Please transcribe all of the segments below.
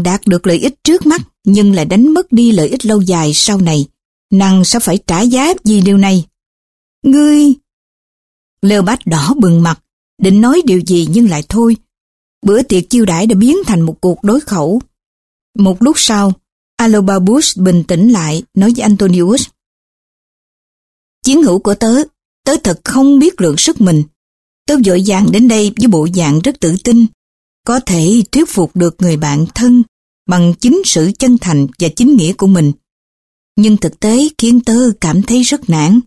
đạt được lợi ích trước mắt nhưng lại đánh mất đi lợi ích lâu dài sau này. Nàng sẽ phải trả giá vì điều này. Ngươi... Lêu bát đỏ bừng mặt, định nói điều gì nhưng lại thôi. Bữa tiệc chiêu đãi đã biến thành một cuộc đối khẩu. Một lúc sau, Alobabus bình tĩnh lại nói với Antonius. Chiến hữu của tớ, tớ thật không biết lượng sức mình. Tớ vội vàng đến đây với bộ dạng rất tự tin. Có thể thuyết phục được người bạn thân bằng chính sự chân thành và chính nghĩa của mình. Nhưng thực tế khiến tớ cảm thấy rất nản.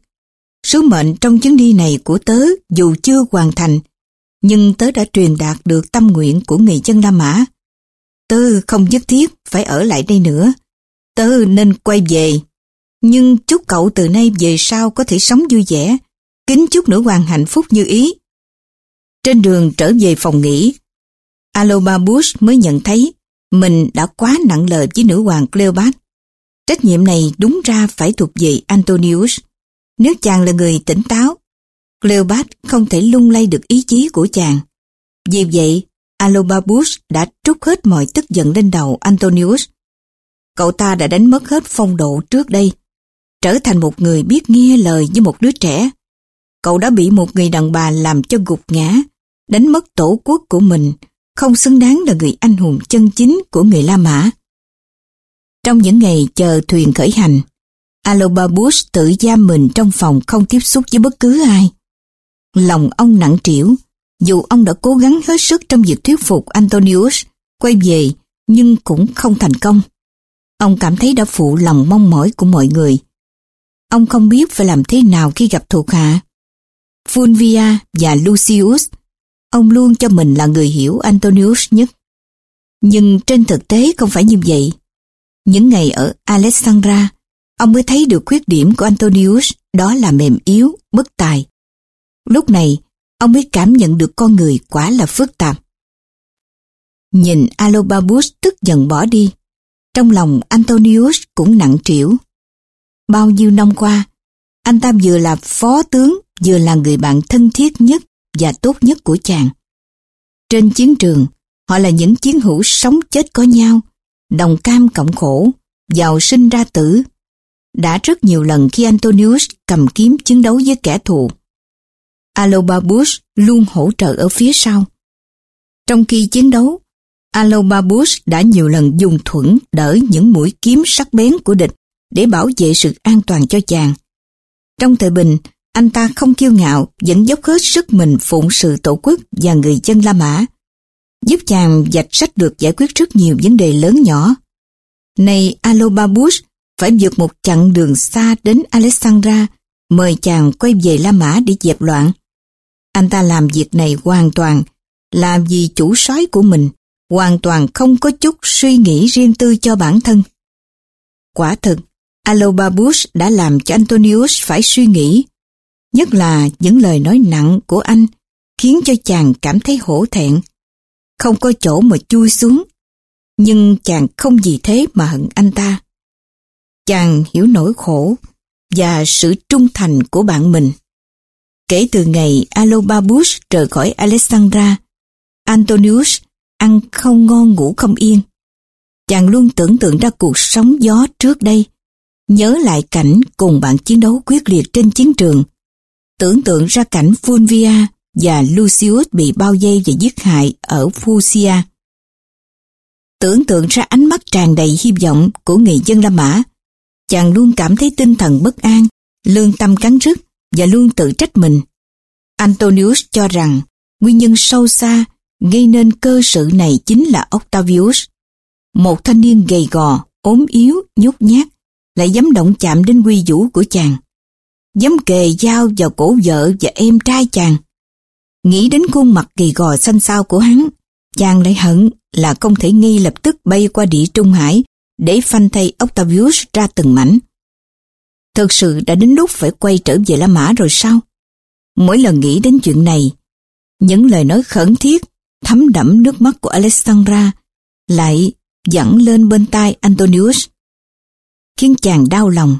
Sứ mệnh trong chuyến đi này của tớ dù chưa hoàn thành, nhưng tớ đã truyền đạt được tâm nguyện của người dân La Mã. Tớ không nhất thiết phải ở lại đây nữa. Tớ nên quay về. Nhưng chúc cậu từ nay về sau có thể sống vui vẻ, kính chúc nữ hoàng hạnh phúc như ý. Trên đường trở về phòng nghỉ, Aloba Bush mới nhận thấy mình đã quá nặng lời với nữ hoàng Cleopat. Trách nhiệm này đúng ra phải thuộc về Antonius. Nếu chàng là người tỉnh táo, Cleopat không thể lung lay được ý chí của chàng. Vì vậy, Alobabus đã trút hết mọi tức giận lên đầu Antonius. Cậu ta đã đánh mất hết phong độ trước đây, trở thành một người biết nghe lời như một đứa trẻ. Cậu đã bị một người đàn bà làm cho gục ngã, đánh mất tổ quốc của mình, không xứng đáng là người anh hùng chân chính của người La Mã. Trong những ngày chờ thuyền khởi hành, Alobabus tự giam mình trong phòng không tiếp xúc với bất cứ ai. Lòng ông nặng trĩu, dù ông đã cố gắng hết sức trong việc thuyết phục Antonius quay về nhưng cũng không thành công. Ông cảm thấy đã phụ lòng mong mỏi của mọi người. Ông không biết phải làm thế nào khi gặp thuộc hạ. Fulvia và Lucius, ông luôn cho mình là người hiểu Antonius nhất. Nhưng trên thực tế không phải như vậy. Những ngày ở Alexandra, ông mới thấy được khuyết điểm của Antonius đó là mềm yếu, bất tài. Lúc này, ông mới cảm nhận được con người quá là phức tạp. Nhìn Alobabus tức giận bỏ đi, trong lòng Antonius cũng nặng trĩu. Bao nhiêu năm qua, anh ta vừa là phó tướng, vừa là người bạn thân thiết nhất và tốt nhất của chàng. Trên chiến trường, họ là những chiến hữu sống chết có nhau, đồng cam cộng khổ, giàu sinh ra tử. Đã rất nhiều lần khi Antonius cầm kiếm chiến đấu với kẻ thù, Alobabus luôn hỗ trợ ở phía sau. Trong khi chiến đấu, Alobabus đã nhiều lần dùng thuẫn đỡ những mũi kiếm sắc bén của địch để bảo vệ sự an toàn cho chàng. Trong thời bình, anh ta không kiêu ngạo, vẫn dốc hết sức mình phụng sự tổ quốc và người dân La Mã, giúp chàng dạch sách được giải quyết rất nhiều vấn đề lớn nhỏ. Này Alobabush phải vượt một chặng đường xa đến Alexandra, mời chàng quay về La Mã để dẹp loạn. Anh ta làm việc này hoàn toàn là vì chủ soái của mình, hoàn toàn không có chút suy nghĩ riêng tư cho bản thân. Quả thực, Alobabush đã làm cho Antonius phải suy nghĩ, nhất là những lời nói nặng của anh khiến cho chàng cảm thấy hổ thẹn, không có chỗ mà chui xuống, nhưng chàng không vì thế mà hận anh ta. Chàng hiểu nỗi khổ và sự trung thành của bạn mình. Kể từ ngày Alobabus rời khỏi Alexandra, Antonius ăn không ngon ngủ không yên. Chàng luôn tưởng tượng ra cuộc sống gió trước đây, nhớ lại cảnh cùng bạn chiến đấu quyết liệt trên chiến trường, tưởng tượng ra cảnh Fulvia và Lucius bị bao vây và giết hại ở Fusia. Tưởng tượng ra ánh mắt tràn đầy hy vọng của người dân La Mã, chàng luôn cảm thấy tinh thần bất an, lương tâm cắn rứt và luôn tự trách mình. Antonius cho rằng nguyên nhân sâu xa gây nên cơ sự này chính là Octavius, một thanh niên gầy gò, ốm yếu, nhút nhát, lại dám động chạm đến quy vũ của chàng. Dám kề dao vào cổ vợ và em trai chàng. Nghĩ đến khuôn mặt kỳ gò xanh xao của hắn, chàng lại hận là không thể nghi lập tức bay qua địa Trung Hải để phanh thay Octavius ra từng mảnh. thật sự đã đến lúc phải quay trở về La Mã rồi sao? Mỗi lần nghĩ đến chuyện này, những lời nói khẩn thiết, thấm đẫm nước mắt của Alexandra lại dẫn lên bên tai Antonius, khiến chàng đau lòng.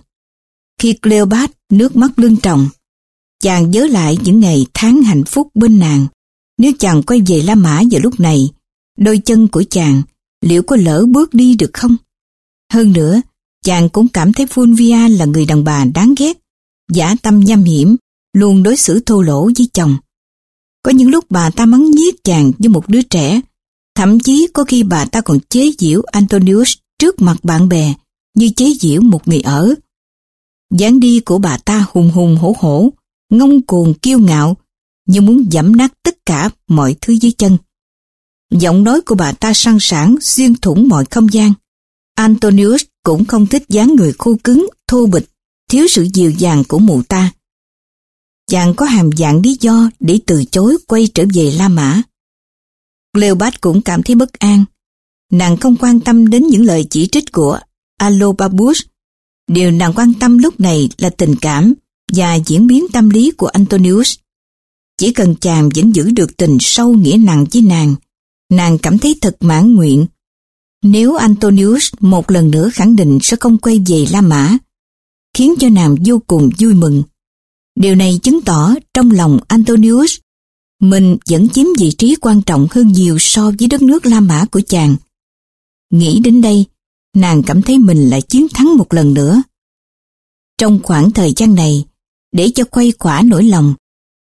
Khi Cleopat nước mắt lưng trọng, chàng nhớ lại những ngày tháng hạnh phúc bên nàng. Nếu chàng quay về La Mã vào lúc này, đôi chân của chàng liệu có lỡ bước đi được không? Hơn nữa, chàng cũng cảm thấy Fulvia là người đàn bà đáng ghét, giả tâm nham hiểm, luôn đối xử thô lỗ với chồng. Có những lúc bà ta mắng nhiếc chàng như một đứa trẻ, thậm chí có khi bà ta còn chế giễu Antonius trước mặt bạn bè như chế giễu một người ở dáng đi của bà ta hùng hùng hổ hổ, ngông cuồng kiêu ngạo, như muốn giẫm nát tất cả mọi thứ dưới chân. Giọng nói của bà ta sang sảng xuyên thủng mọi không gian. Antonius cũng không thích dáng người khô cứng, thô bịch, thiếu sự dịu dàng của mụ ta. Chàng có hàm dạng lý do để từ chối quay trở về La Mã. Cleopat cũng cảm thấy bất an. Nàng không quan tâm đến những lời chỉ trích của Alobabus. Điều nàng quan tâm lúc này là tình cảm và diễn biến tâm lý của Antonius. Chỉ cần chàng vẫn giữ được tình sâu nghĩa nặng với nàng, nàng cảm thấy thật mãn nguyện. Nếu Antonius một lần nữa khẳng định sẽ không quay về La Mã, khiến cho nàng vô cùng vui mừng. Điều này chứng tỏ trong lòng Antonius, mình vẫn chiếm vị trí quan trọng hơn nhiều so với đất nước La Mã của chàng. Nghĩ đến đây, nàng cảm thấy mình lại chiến thắng một lần nữa. Trong khoảng thời gian này, để cho quay quả nỗi lòng,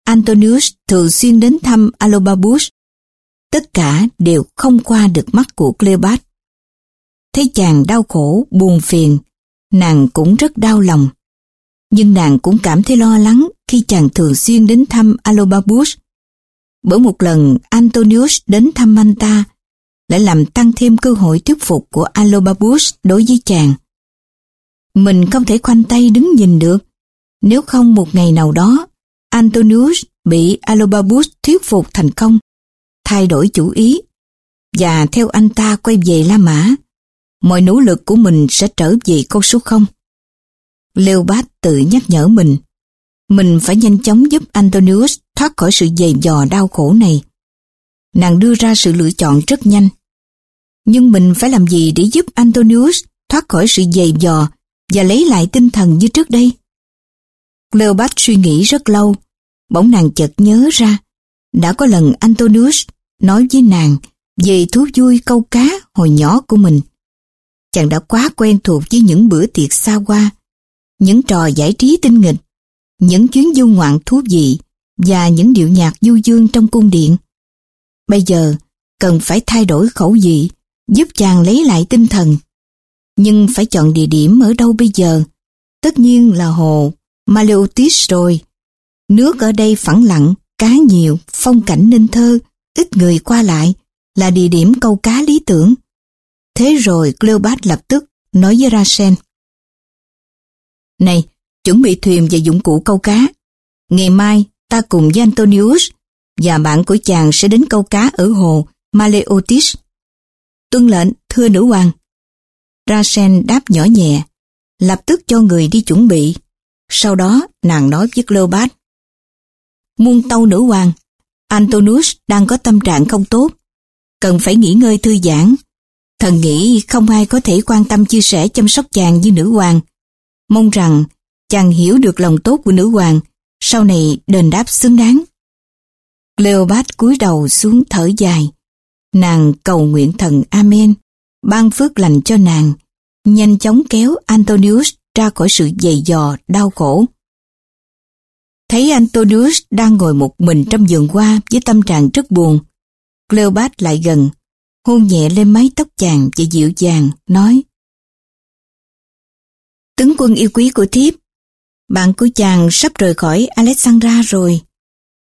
Antonius thường xuyên đến thăm Alobabus. Tất cả đều không qua được mắt của Cleopat. Thấy chàng đau khổ, buồn phiền, nàng cũng rất đau lòng. Nhưng nàng cũng cảm thấy lo lắng khi chàng thường xuyên đến thăm Alobabus. Bởi một lần Antonius đến thăm anh ta, lại làm tăng thêm cơ hội thuyết phục của Alobabus đối với chàng. Mình không thể khoanh tay đứng nhìn được, nếu không một ngày nào đó, Antonius bị Alobabus thuyết phục thành công, thay đổi chủ ý, và theo anh ta quay về La Mã, mọi nỗ lực của mình sẽ trở về con số không. Leopold tự nhắc nhở mình, mình phải nhanh chóng giúp Antonius thoát khỏi sự dày dò đau khổ này. Nàng đưa ra sự lựa chọn rất nhanh. Nhưng mình phải làm gì để giúp Antonius thoát khỏi sự dày dò và lấy lại tinh thần như trước đây? Cleopat suy nghĩ rất lâu, bỗng nàng chợt nhớ ra, đã có lần Antonius nói với nàng về thú vui câu cá hồi nhỏ của mình. Chàng đã quá quen thuộc với những bữa tiệc xa hoa, những trò giải trí tinh nghịch, những chuyến du ngoạn thú vị và những điệu nhạc du dương trong cung điện. Bây giờ, cần phải thay đổi khẩu vị, giúp chàng lấy lại tinh thần. Nhưng phải chọn địa điểm ở đâu bây giờ? Tất nhiên là hồ Maleotis rồi. Nước ở đây phẳng lặng, cá nhiều, phong cảnh nên thơ, ít người qua lại, là địa điểm câu cá lý tưởng. Thế rồi Cleopat lập tức nói với Rasen. Này, chuẩn bị thuyền và dụng cụ câu cá. Ngày mai, ta cùng với Antonius và bạn của chàng sẽ đến câu cá ở hồ Maleotis. Tuân lệnh, thưa nữ hoàng. Rasen đáp nhỏ nhẹ, lập tức cho người đi chuẩn bị. Sau đó nàng nói với Cleopat. Muôn tâu nữ hoàng, Antonius đang có tâm trạng không tốt. Cần phải nghỉ ngơi thư giãn. Thần nghĩ không ai có thể quan tâm chia sẻ chăm sóc chàng như nữ hoàng. Mong rằng chàng hiểu được lòng tốt của nữ hoàng, sau này đền đáp xứng đáng. Cleopat cúi đầu xuống thở dài. Nàng cầu nguyện thần Amen, ban phước lành cho nàng, nhanh chóng kéo Antonius ra khỏi sự dày dò, đau khổ. Thấy Antonius đang ngồi một mình trong vườn hoa với tâm trạng rất buồn. Cleopat lại gần, hôn nhẹ lên mái tóc chàng và dịu dàng, nói Tướng quân yêu quý của thiếp, bạn của chàng sắp rời khỏi Alexandra rồi.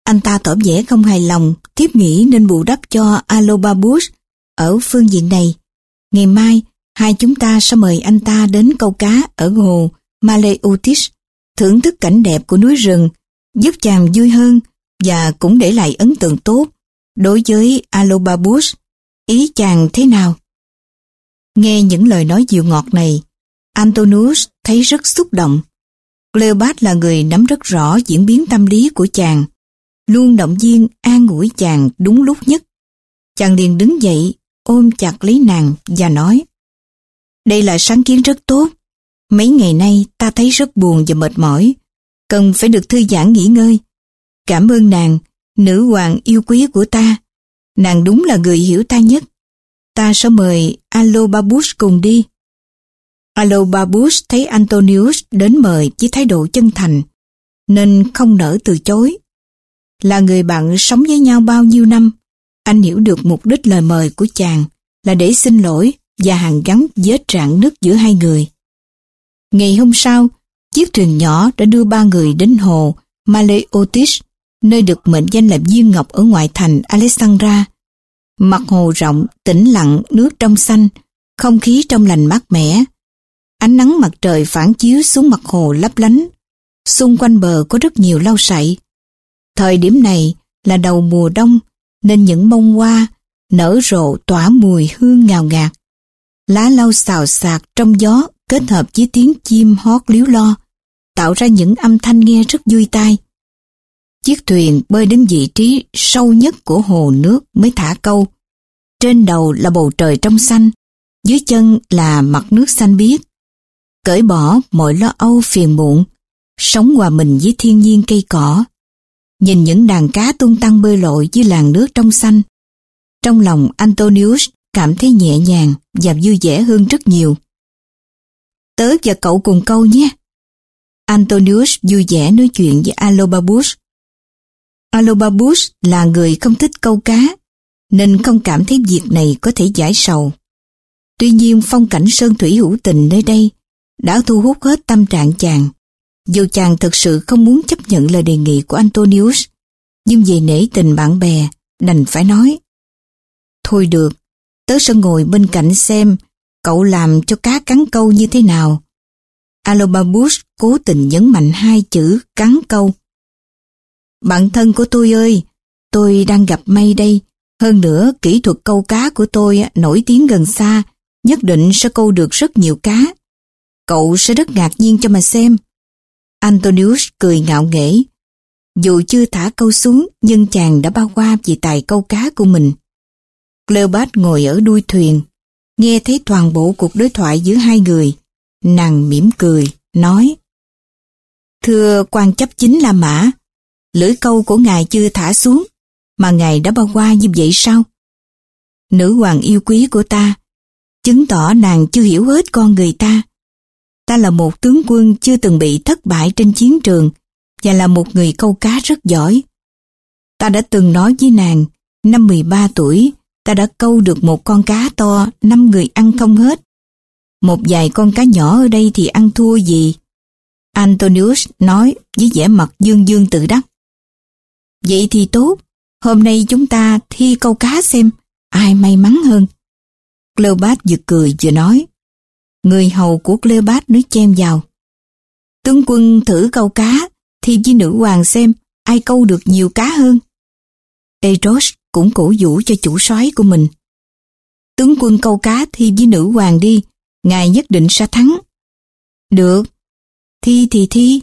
Anh ta tỏ vẻ không hài lòng, tiếp nghĩ nên bù đắp cho Alobabus ở phương diện này. Ngày mai, hai chúng ta sẽ mời anh ta đến câu cá ở hồ Maleutis, thưởng thức cảnh đẹp của núi rừng, giúp chàng vui hơn và cũng để lại ấn tượng tốt đối với Alobabus. Ý chàng thế nào? Nghe những lời nói dịu ngọt này, Antonius thấy rất xúc động. Cleopat là người nắm rất rõ diễn biến tâm lý của chàng, luôn động viên an ủi chàng đúng lúc nhất. Chàng liền đứng dậy, ôm chặt lấy nàng và nói đây là sáng kiến rất tốt. Mấy ngày nay ta thấy rất buồn và mệt mỏi. Cần phải được thư giãn nghỉ ngơi. Cảm ơn nàng, nữ hoàng yêu quý của ta. Nàng đúng là người hiểu ta nhất. ta sẽ mời Alobabush cùng đi. Alobabush thấy Antonius đến mời với thái độ chân thành, nên không nỡ từ chối. Là người bạn sống với nhau bao nhiêu năm, anh hiểu được mục đích lời mời của chàng là để xin lỗi và hàn gắn vết rạn nứt giữa hai người. Ngày hôm sau, chiếc thuyền nhỏ đã đưa ba người đến hồ Maleotis, nơi được mệnh danh là viên ngọc ở ngoại thành Alexandra. Mặt hồ rộng, tĩnh lặng, nước trong xanh, không khí trong lành mát mẻ. Ánh nắng mặt trời phản chiếu xuống mặt hồ lấp lánh. Xung quanh bờ có rất nhiều lau sậy. Thời điểm này là đầu mùa đông, nên những bông hoa nở rộ tỏa mùi hương ngào ngạt. Lá lau xào xạc trong gió kết hợp với tiếng chim hót líu lo, tạo ra những âm thanh nghe rất vui tai. Chiếc thuyền bơi đến vị trí sâu nhất của hồ nước mới thả câu. Trên đầu là bầu trời trong xanh, dưới chân là mặt nước xanh biếc. Cởi bỏ mọi lo âu phiền muộn, sống hòa mình với thiên nhiên cây cỏ. Nhìn những đàn cá tung tăng bơi lội dưới làn nước trong xanh. Trong lòng Antonius cảm thấy nhẹ nhàng và vui vẻ hơn rất nhiều. Tớ và cậu cùng câu nhé. Antonius vui vẻ nói chuyện với Alobabus. Alobabus là người không thích câu cá, nên không cảm thấy việc này có thể giải sầu. Tuy nhiên phong cảnh sơn thủy hữu tình nơi đây đã thu hút hết tâm trạng chàng. Dù chàng thực sự không muốn chấp nhận lời đề nghị của Antonius, nhưng vì nể tình bạn bè, đành phải nói. Thôi được, tớ sẽ ngồi bên cạnh xem cậu làm cho cá cắn câu như thế nào. Alobabus cố tình nhấn mạnh hai chữ cắn câu. Bạn thân của tôi ơi, tôi đang gặp may đây. Hơn nữa, kỹ thuật câu cá của tôi nổi tiếng gần xa, nhất định sẽ câu được rất nhiều cá. Cậu sẽ rất ngạc nhiên cho mà xem. Antonius cười ngạo nghễ. Dù chưa thả câu xuống, nhưng chàng đã bao qua vì tài câu cá của mình. Cleopat ngồi ở đuôi thuyền, nghe thấy toàn bộ cuộc đối thoại giữa hai người. Nàng mỉm cười, nói Thưa quan chấp chính là Mã, lưỡi câu của ngài chưa thả xuống, mà ngài đã bao qua như vậy sao? Nữ hoàng yêu quý của ta, chứng tỏ nàng chưa hiểu hết con người ta. Ta là một tướng quân chưa từng bị thất bại trên chiến trường và là một người câu cá rất giỏi. Ta đã từng nói với nàng, năm 13 tuổi, ta đã câu được một con cá to, năm người ăn không hết. Một vài con cá nhỏ ở đây thì ăn thua gì? Antonius nói với vẻ mặt dương dương tự đắc. Vậy thì tốt, hôm nay chúng ta thi câu cá xem ai may mắn hơn. Cleopat vừa cười vừa nói. Người hầu của Cleopat nói chen vào. Tướng quân thử câu cá, thi với nữ hoàng xem ai câu được nhiều cá hơn. Eros cũng cổ vũ cho chủ soái của mình. Tướng quân câu cá thi với nữ hoàng đi, ngài nhất định sẽ thắng. Được, thi thì thi.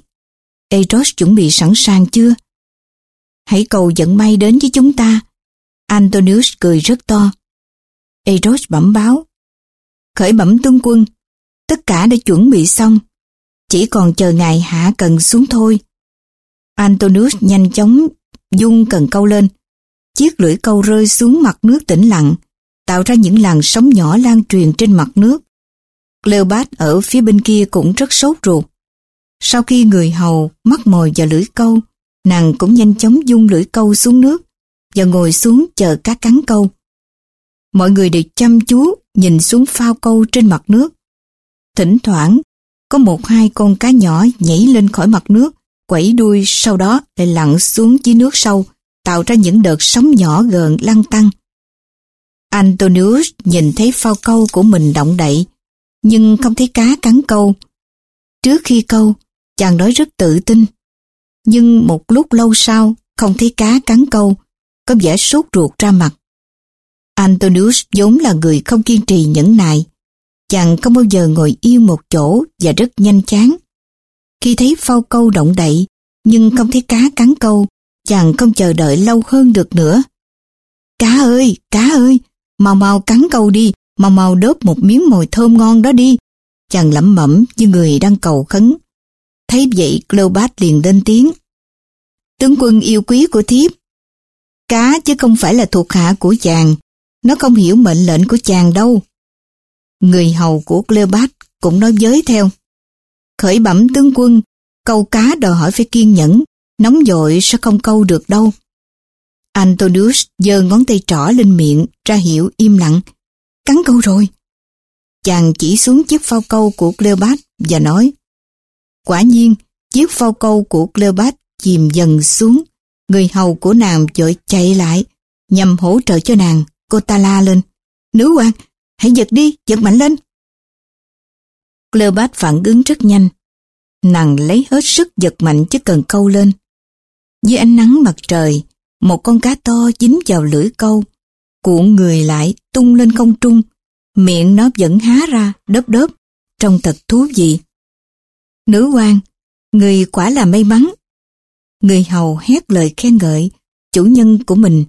Eros chuẩn bị sẵn sàng chưa? Hãy cầu dẫn may đến với chúng ta. Antonius cười rất to. Eros bẩm báo. Khởi bẩm tướng quân, tất cả đã chuẩn bị xong. Chỉ còn chờ ngài hạ cần xuống thôi. Antonius nhanh chóng dung cần câu lên. Chiếc lưỡi câu rơi xuống mặt nước tĩnh lặng, tạo ra những làn sóng nhỏ lan truyền trên mặt nước. Cleopat ở phía bên kia cũng rất sốt ruột. Sau khi người hầu mắc mồi vào lưỡi câu, nàng cũng nhanh chóng dung lưỡi câu xuống nước và ngồi xuống chờ cá cắn câu. Mọi người đều chăm chú nhìn xuống phao câu trên mặt nước. Thỉnh thoảng, có một hai con cá nhỏ nhảy lên khỏi mặt nước, quẩy đuôi sau đó lại lặn xuống dưới nước sâu, tạo ra những đợt sóng nhỏ gần lăn tăng. Antonius nhìn thấy phao câu của mình động đậy, nhưng không thấy cá cắn câu. Trước khi câu, chàng nói rất tự tin. Nhưng một lúc lâu sau, không thấy cá cắn câu, có vẻ sốt ruột ra mặt. Antonius vốn là người không kiên trì nhẫn nại. Chàng không bao giờ ngồi yên một chỗ và rất nhanh chán. Khi thấy phao câu động đậy, nhưng không thấy cá cắn câu, chàng không chờ đợi lâu hơn được nữa. Cá ơi, cá ơi, mau mau cắn câu đi, mau mau đớp một miếng mồi thơm ngon đó đi. Chàng lẩm bẩm như người đang cầu khấn. Thấy vậy Cleopat liền lên tiếng. Tướng quân yêu quý của thiếp. Cá chứ không phải là thuộc hạ của chàng. Nó không hiểu mệnh lệnh của chàng đâu. Người hầu của Cleopat cũng nói giới theo. Khởi bẩm tướng quân, câu cá đòi hỏi phải kiên nhẫn, nóng dội sẽ không câu được đâu. Antonius giơ ngón tay trỏ lên miệng, ra hiệu im lặng. Cắn câu rồi. Chàng chỉ xuống chiếc phao câu của Cleopat và nói Quả nhiên, chiếc phao câu của Cleopat chìm dần xuống. Người hầu của nàng vội chạy lại nhằm hỗ trợ cho nàng. Cô ta la lên. Nữ hoàng, hãy giật đi, giật mạnh lên. Cleopat phản ứng rất nhanh. Nàng lấy hết sức giật mạnh chứ cần câu lên. Dưới ánh nắng mặt trời, một con cá to dính vào lưỡi câu, cuộn người lại tung lên không trung, miệng nó vẫn há ra đớp đớp, trông thật thú vị. Nữ quan, người quả là may mắn. Người hầu hét lời khen ngợi, chủ nhân của mình.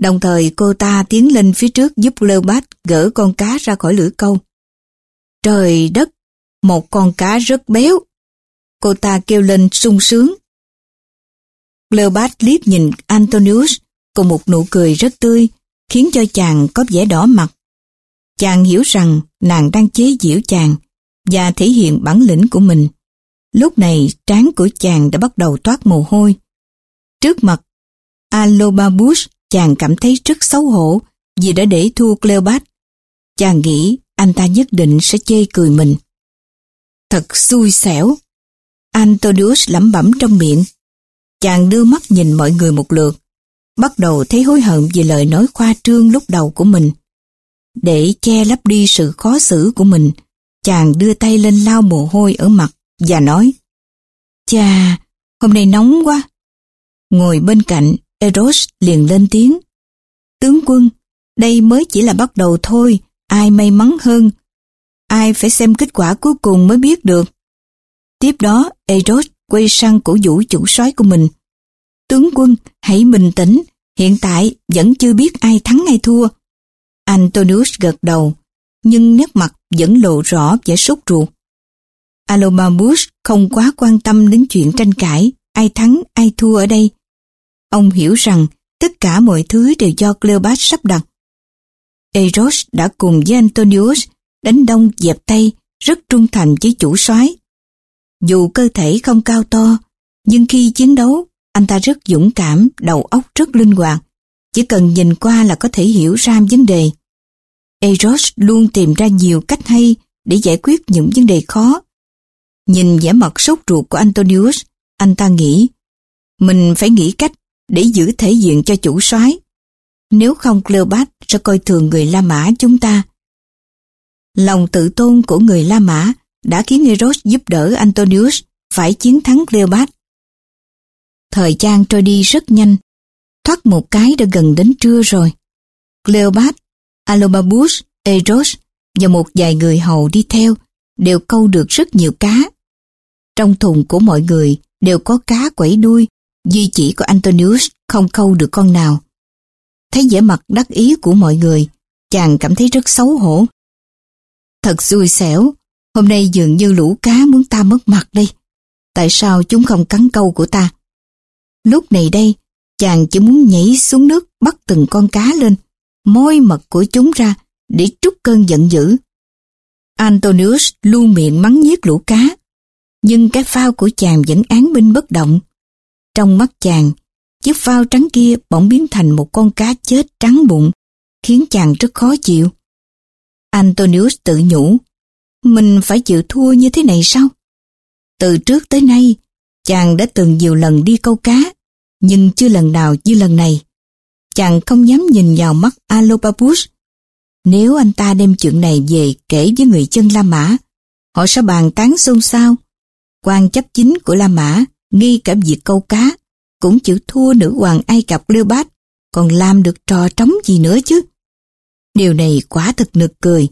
Đồng thời cô ta tiến lên phía trước giúp Leopard gỡ con cá ra khỏi lưỡi câu. Trời đất, một con cá rất béo. Cô ta kêu lên sung sướng. Leopard liếc nhìn Antonius cùng một nụ cười rất tươi, khiến cho chàng có vẻ đỏ mặt. Chàng hiểu rằng nàng đang chế giễu chàng và thể hiện bản lĩnh của mình. Lúc này trán của chàng đã bắt đầu toát mồ hôi. Trước mặt Alobabus, chàng cảm thấy rất xấu hổ vì đã để thua Cleopat. Chàng nghĩ anh ta nhất định sẽ chê cười mình. Thật xui xẻo. Antonius lẩm bẩm trong miệng. Chàng đưa mắt nhìn mọi người một lượt, bắt đầu thấy hối hận vì lời nói khoa trương lúc đầu của mình. Để che lấp đi sự khó xử của mình, chàng đưa tay lên lau mồ hôi ở mặt và nói Chà, hôm nay nóng quá. Ngồi bên cạnh, Eros liền lên tiếng. Tướng quân, đây mới chỉ là bắt đầu thôi, ai may mắn hơn. Ai phải xem kết quả cuối cùng mới biết được. Tiếp đó, Eros quay sang cổ vũ chủ soái của mình. Tướng quân, hãy bình tĩnh, hiện tại vẫn chưa biết ai thắng ai thua. Antonius gật đầu, nhưng nét mặt vẫn lộ rõ vẻ sốt ruột. Alomamus không quá quan tâm đến chuyện tranh cãi, ai thắng ai thua ở đây. Ông hiểu rằng tất cả mọi thứ đều do Cleopat sắp đặt. Eros đã cùng với Antonius đánh đông dẹp tay, rất trung thành với chủ soái. Dù cơ thể không cao to, nhưng khi chiến đấu, anh ta rất dũng cảm, đầu óc rất linh hoạt. Chỉ cần nhìn qua là có thể hiểu ra vấn đề. Eros luôn tìm ra nhiều cách hay để giải quyết những vấn đề khó. Nhìn vẻ mặt sốt ruột của Antonius, anh ta nghĩ, mình phải nghĩ cách để giữ thể diện cho chủ soái. Nếu không Cleopat sẽ coi thường người La Mã chúng ta. Lòng tự tôn của người La Mã đã khiến Eros giúp đỡ Antonius phải chiến thắng Cleopat. Thời gian trôi đi rất nhanh, thoát một cái đã gần đến trưa rồi. Cleopat Alobabus, Eros và một vài người hầu đi theo đều câu được rất nhiều cá. Trong thùng của mọi người đều có cá quẩy đuôi, duy chỉ của Antonius không câu được con nào. Thấy vẻ mặt đắc ý của mọi người, chàng cảm thấy rất xấu hổ. Thật xui xẻo, hôm nay dường như lũ cá muốn ta mất mặt đây. Tại sao chúng không cắn câu của ta? Lúc này đây, chàng chỉ muốn nhảy xuống nước bắt từng con cá lên, môi mật của chúng ra để trút cơn giận dữ. Antonius luôn miệng mắng nhiếc lũ cá, nhưng cái phao của chàng vẫn án binh bất động. Trong mắt chàng, chiếc phao trắng kia bỗng biến thành một con cá chết trắng bụng, khiến chàng rất khó chịu. Antonius tự nhủ, mình phải chịu thua như thế này sao? Từ trước tới nay, chàng đã từng nhiều lần đi câu cá, nhưng chưa lần nào như lần này chàng không dám nhìn vào mắt Alobabus. Nếu anh ta đem chuyện này về kể với người chân La Mã, họ sẽ bàn tán xôn xao. quan chấp chính của La Mã, nghi cả việc câu cá, cũng chịu thua nữ hoàng Ai Cập bát còn làm được trò trống gì nữa chứ. Điều này quả thật nực cười.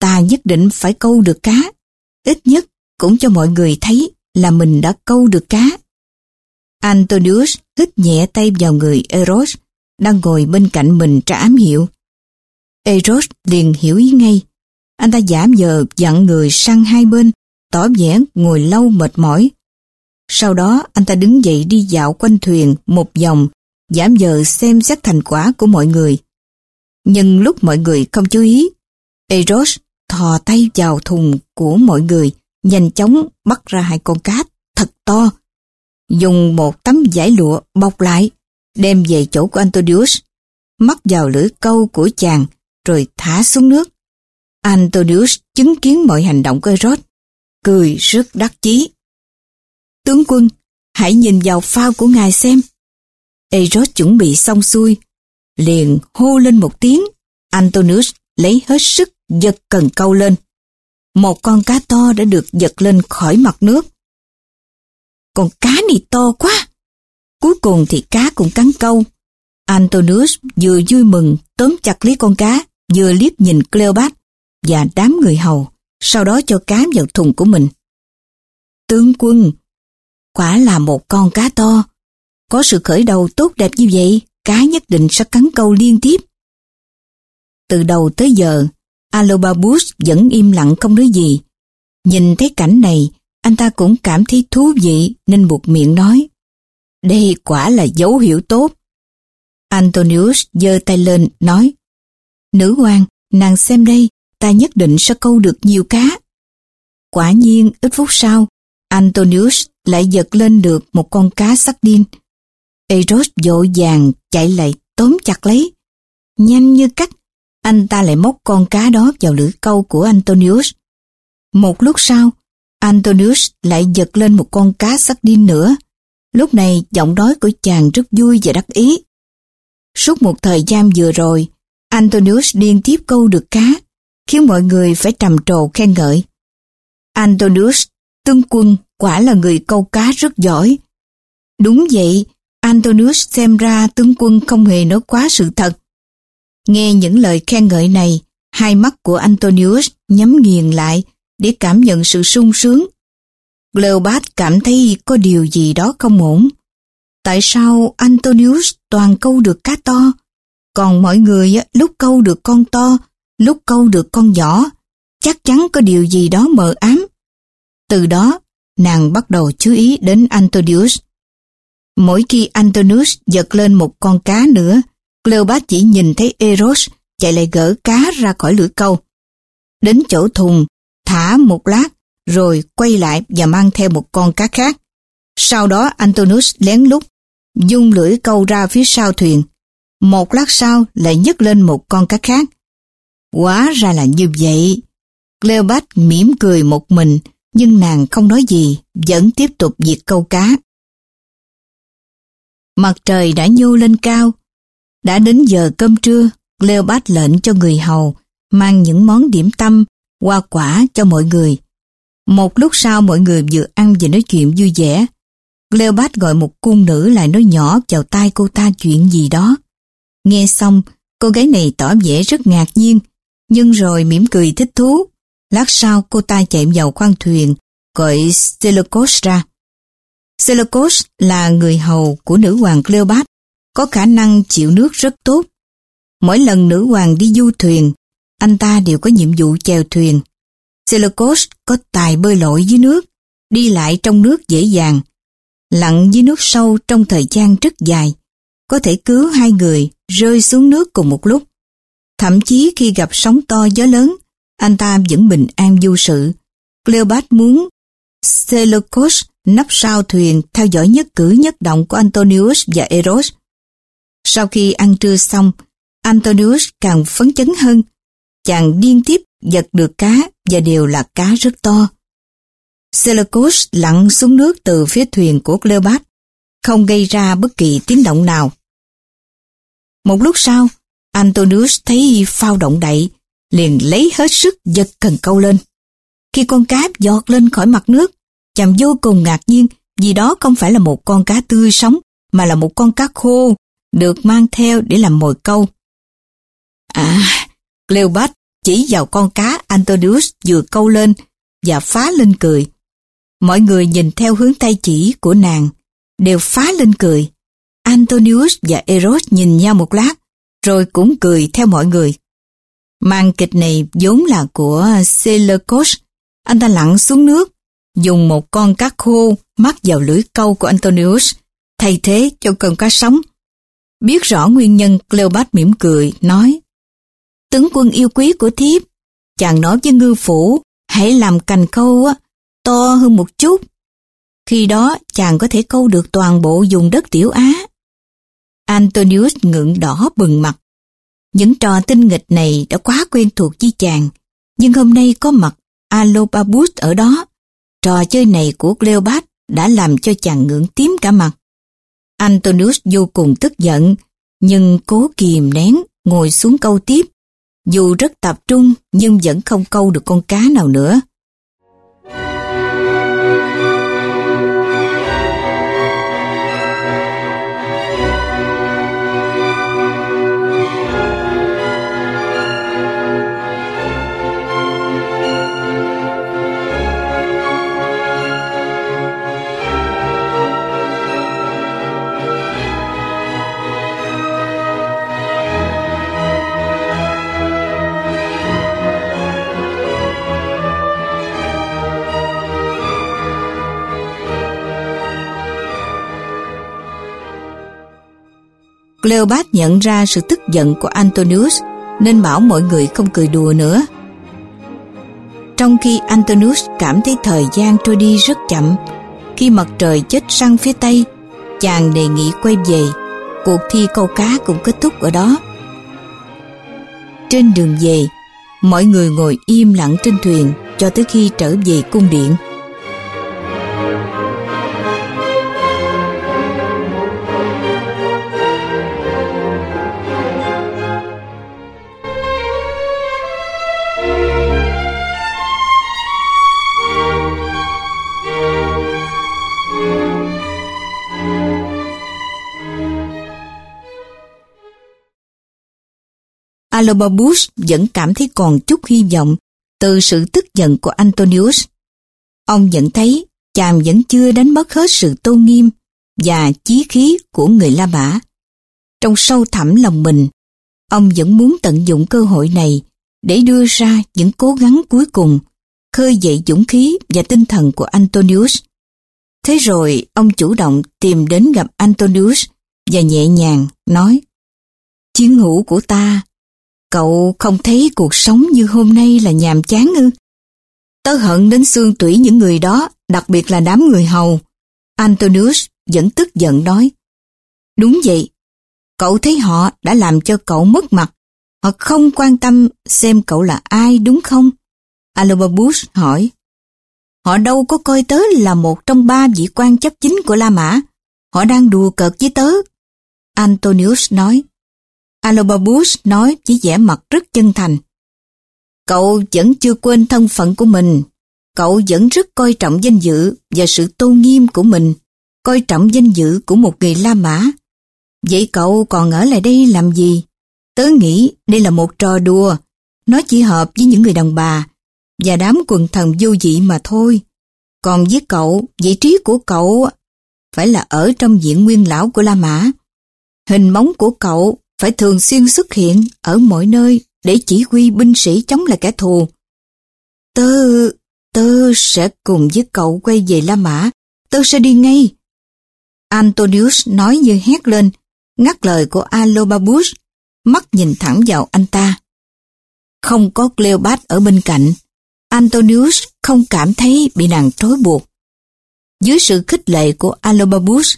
Ta nhất định phải câu được cá, ít nhất cũng cho mọi người thấy là mình đã câu được cá. Antonius hít nhẹ tay vào người Eros, đang ngồi bên cạnh mình trả ám hiệu. Eros liền hiểu ý ngay. Anh ta giảm giờ dặn người sang hai bên, tỏ vẻ ngồi lâu mệt mỏi. Sau đó anh ta đứng dậy đi dạo quanh thuyền một vòng, giảm giờ xem xét thành quả của mọi người. Nhưng lúc mọi người không chú ý, Eros thò tay vào thùng của mọi người, nhanh chóng bắt ra hai con cá thật to. Dùng một tấm vải lụa bọc lại, đem về chỗ của Antonius, mắc vào lưỡi câu của chàng, rồi thả xuống nước. Antonius chứng kiến mọi hành động của Eros, cười rất đắc chí. Tướng quân, hãy nhìn vào phao của ngài xem. Eros chuẩn bị xong xuôi, liền hô lên một tiếng. Antonius lấy hết sức giật cần câu lên. Một con cá to đã được giật lên khỏi mặt nước. Con cá này to quá. Cuối cùng thì cá cũng cắn câu. Antonius vừa vui mừng tóm chặt lấy con cá, vừa liếc nhìn Cleopat và đám người hầu, sau đó cho cá vào thùng của mình. Tướng quân, quả là một con cá to. Có sự khởi đầu tốt đẹp như vậy, cá nhất định sẽ cắn câu liên tiếp. Từ đầu tới giờ, Alobabus vẫn im lặng không nói gì. Nhìn thấy cảnh này, anh ta cũng cảm thấy thú vị nên buộc miệng nói. Đây quả là dấu hiệu tốt. Antonius giơ tay lên nói. Nữ hoàng, nàng xem đây, ta nhất định sẽ câu được nhiều cá. Quả nhiên, ít phút sau, Antonius lại giật lên được một con cá sắc điên. Eros vội vàng chạy lại tóm chặt lấy. Nhanh như cắt, anh ta lại móc con cá đó vào lưỡi câu của Antonius. Một lúc sau, Antonius lại giật lên một con cá sắc điên nữa. Lúc này giọng nói của chàng rất vui và đắc ý. Suốt một thời gian vừa rồi, Antonius liên tiếp câu được cá, khiến mọi người phải trầm trồ khen ngợi. Antonius, tương quân, quả là người câu cá rất giỏi. Đúng vậy, Antonius xem ra tướng quân không hề nói quá sự thật. Nghe những lời khen ngợi này, hai mắt của Antonius nhắm nghiền lại để cảm nhận sự sung sướng. Cleopat cảm thấy có điều gì đó không ổn. Tại sao Antonius toàn câu được cá to, còn mọi người lúc câu được con to, lúc câu được con nhỏ, chắc chắn có điều gì đó mờ ám. Từ đó, nàng bắt đầu chú ý đến Antonius. Mỗi khi Antonius giật lên một con cá nữa, Cleopat chỉ nhìn thấy Eros chạy lại gỡ cá ra khỏi lưỡi câu. Đến chỗ thùng, thả một lát, rồi quay lại và mang theo một con cá khác. Sau đó Antonius lén lút, dung lưỡi câu ra phía sau thuyền. Một lát sau lại nhấc lên một con cá khác. Quá ra là như vậy. Cleopat mỉm cười một mình, nhưng nàng không nói gì, vẫn tiếp tục việc câu cá. Mặt trời đã nhô lên cao. Đã đến giờ cơm trưa, Cleopat lệnh cho người hầu mang những món điểm tâm, hoa quả cho mọi người. Một lúc sau mọi người vừa ăn vừa nói chuyện vui vẻ. Cleopat gọi một cung nữ lại nói nhỏ vào tai cô ta chuyện gì đó. Nghe xong, cô gái này tỏ vẻ rất ngạc nhiên, nhưng rồi mỉm cười thích thú. Lát sau cô ta chạy vào khoang thuyền, gọi Seleucus ra. Seleucus là người hầu của nữ hoàng Cleopat, có khả năng chịu nước rất tốt. Mỗi lần nữ hoàng đi du thuyền, anh ta đều có nhiệm vụ chèo thuyền. Seleucus có tài bơi lội dưới nước, đi lại trong nước dễ dàng, lặn dưới nước sâu trong thời gian rất dài, có thể cứu hai người rơi xuống nước cùng một lúc. Thậm chí khi gặp sóng to gió lớn, anh ta vẫn bình an du sự. Cleopat muốn Seleucus nấp sau thuyền theo dõi nhất cử nhất động của Antonius và Eros. Sau khi ăn trưa xong, Antonius càng phấn chấn hơn. Chàng điên tiếp giật được cá và đều là cá rất to. Seleucus lặn xuống nước từ phía thuyền của Cleopat, không gây ra bất kỳ tiếng động nào. Một lúc sau, Antonius thấy phao động đậy, liền lấy hết sức giật cần câu lên. Khi con cá giọt lên khỏi mặt nước, chàng vô cùng ngạc nhiên vì đó không phải là một con cá tươi sống mà là một con cá khô được mang theo để làm mồi câu. À, Cleopat chỉ vào con cá Antonius vừa câu lên và phá lên cười. Mọi người nhìn theo hướng tay chỉ của nàng, đều phá lên cười. Antonius và Eros nhìn nhau một lát, rồi cũng cười theo mọi người. Màn kịch này vốn là của Seleucus. Anh ta lặn xuống nước, dùng một con cá khô mắc vào lưỡi câu của Antonius, thay thế cho con cá sống. Biết rõ nguyên nhân, Cleopat mỉm cười, nói, Tướng quân yêu quý của thiếp, chàng nói với ngư phủ, hãy làm cành câu á, to hơn một chút. Khi đó chàng có thể câu được toàn bộ vùng đất Tiểu Á. Antonius ngượng đỏ bừng mặt. Những trò tinh nghịch này đã quá quen thuộc với chàng, nhưng hôm nay có mặt Alobabus ở đó. Trò chơi này của Cleopat đã làm cho chàng ngưỡng tím cả mặt. Antonius vô cùng tức giận, nhưng cố kìm nén, ngồi xuống câu tiếp. Dù rất tập trung, nhưng vẫn không câu được con cá nào nữa. Cleopat nhận ra sự tức giận của Antonius nên bảo mọi người không cười đùa nữa. Trong khi Antonius cảm thấy thời gian trôi đi rất chậm, khi mặt trời chết sang phía tây, chàng đề nghị quay về. Cuộc thi câu cá cũng kết thúc ở đó. Trên đường về, mọi người ngồi im lặng trên thuyền cho tới khi trở về cung điện. Alobabus vẫn cảm thấy còn chút hy vọng từ sự tức giận của Antonius. Ông nhận thấy chàng vẫn chưa đánh mất hết sự tôn nghiêm và chí khí của người La Mã. Trong sâu thẳm lòng mình, ông vẫn muốn tận dụng cơ hội này để đưa ra những cố gắng cuối cùng, khơi dậy dũng khí và tinh thần của Antonius. Thế rồi ông chủ động tìm đến gặp Antonius và nhẹ nhàng nói Chiến hữu của ta Cậu không thấy cuộc sống như hôm nay là nhàm chán ư? Tớ hận đến xương tủy những người đó, đặc biệt là đám người hầu. Antonius vẫn tức giận nói. Đúng vậy, cậu thấy họ đã làm cho cậu mất mặt. Họ không quan tâm xem cậu là ai đúng không? Alobabus hỏi. Họ đâu có coi tớ là một trong ba vị quan chấp chính của La Mã. Họ đang đùa cợt với tớ. Antonius nói. Alobabus nói chỉ vẻ mặt rất chân thành. Cậu vẫn chưa quên thân phận của mình. Cậu vẫn rất coi trọng danh dự và sự tôn nghiêm của mình, coi trọng danh dự của một người La Mã. Vậy cậu còn ở lại đây làm gì? Tớ nghĩ đây là một trò đùa, nó chỉ hợp với những người đàn bà và đám quần thần vô dị mà thôi. Còn với cậu, vị trí của cậu phải là ở trong diện nguyên lão của La Mã. Hình móng của cậu phải thường xuyên xuất hiện ở mọi nơi để chỉ huy binh sĩ chống lại kẻ thù. Tớ, tớ sẽ cùng với cậu quay về La Mã, tớ sẽ đi ngay. Antonius nói như hét lên, ngắt lời của Alobabus, mắt nhìn thẳng vào anh ta. Không có Cleopat ở bên cạnh, Antonius không cảm thấy bị nàng trói buộc. Dưới sự khích lệ của Alobabus,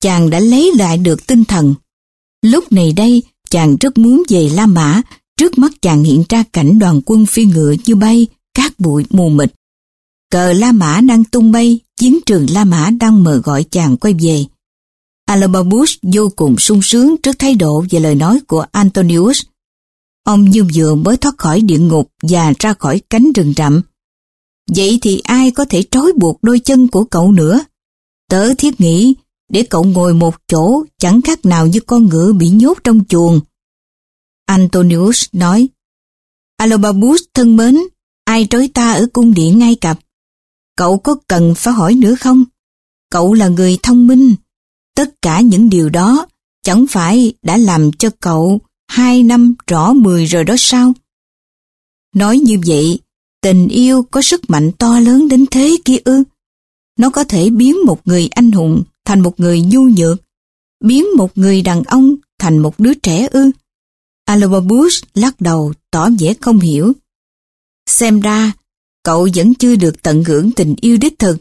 chàng đã lấy lại được tinh thần Lúc này đây, chàng rất muốn về La Mã, trước mắt chàng hiện ra cảnh đoàn quân phi ngựa như bay, cát bụi mù mịt. Cờ La Mã đang tung bay, chiến trường La Mã đang mời gọi chàng quay về. Alababus vô cùng sung sướng trước thái độ và lời nói của Antonius. Ông như vừa mới thoát khỏi địa ngục và ra khỏi cánh rừng rậm. Vậy thì ai có thể trói buộc đôi chân của cậu nữa? Tớ thiết nghĩ để cậu ngồi một chỗ chẳng khác nào như con ngựa bị nhốt trong chuồng. Antonius nói, Alobabus thân mến, ai trói ta ở cung điện ngay Cập? Cậu có cần phải hỏi nữa không? Cậu là người thông minh. Tất cả những điều đó chẳng phải đã làm cho cậu hai năm rõ mười rồi đó sao? Nói như vậy, tình yêu có sức mạnh to lớn đến thế kia ư? Nó có thể biến một người anh hùng thành một người nhu nhược, biến một người đàn ông thành một đứa trẻ ư. Alobabus lắc đầu tỏ vẻ không hiểu. Xem ra, cậu vẫn chưa được tận hưởng tình yêu đích thực.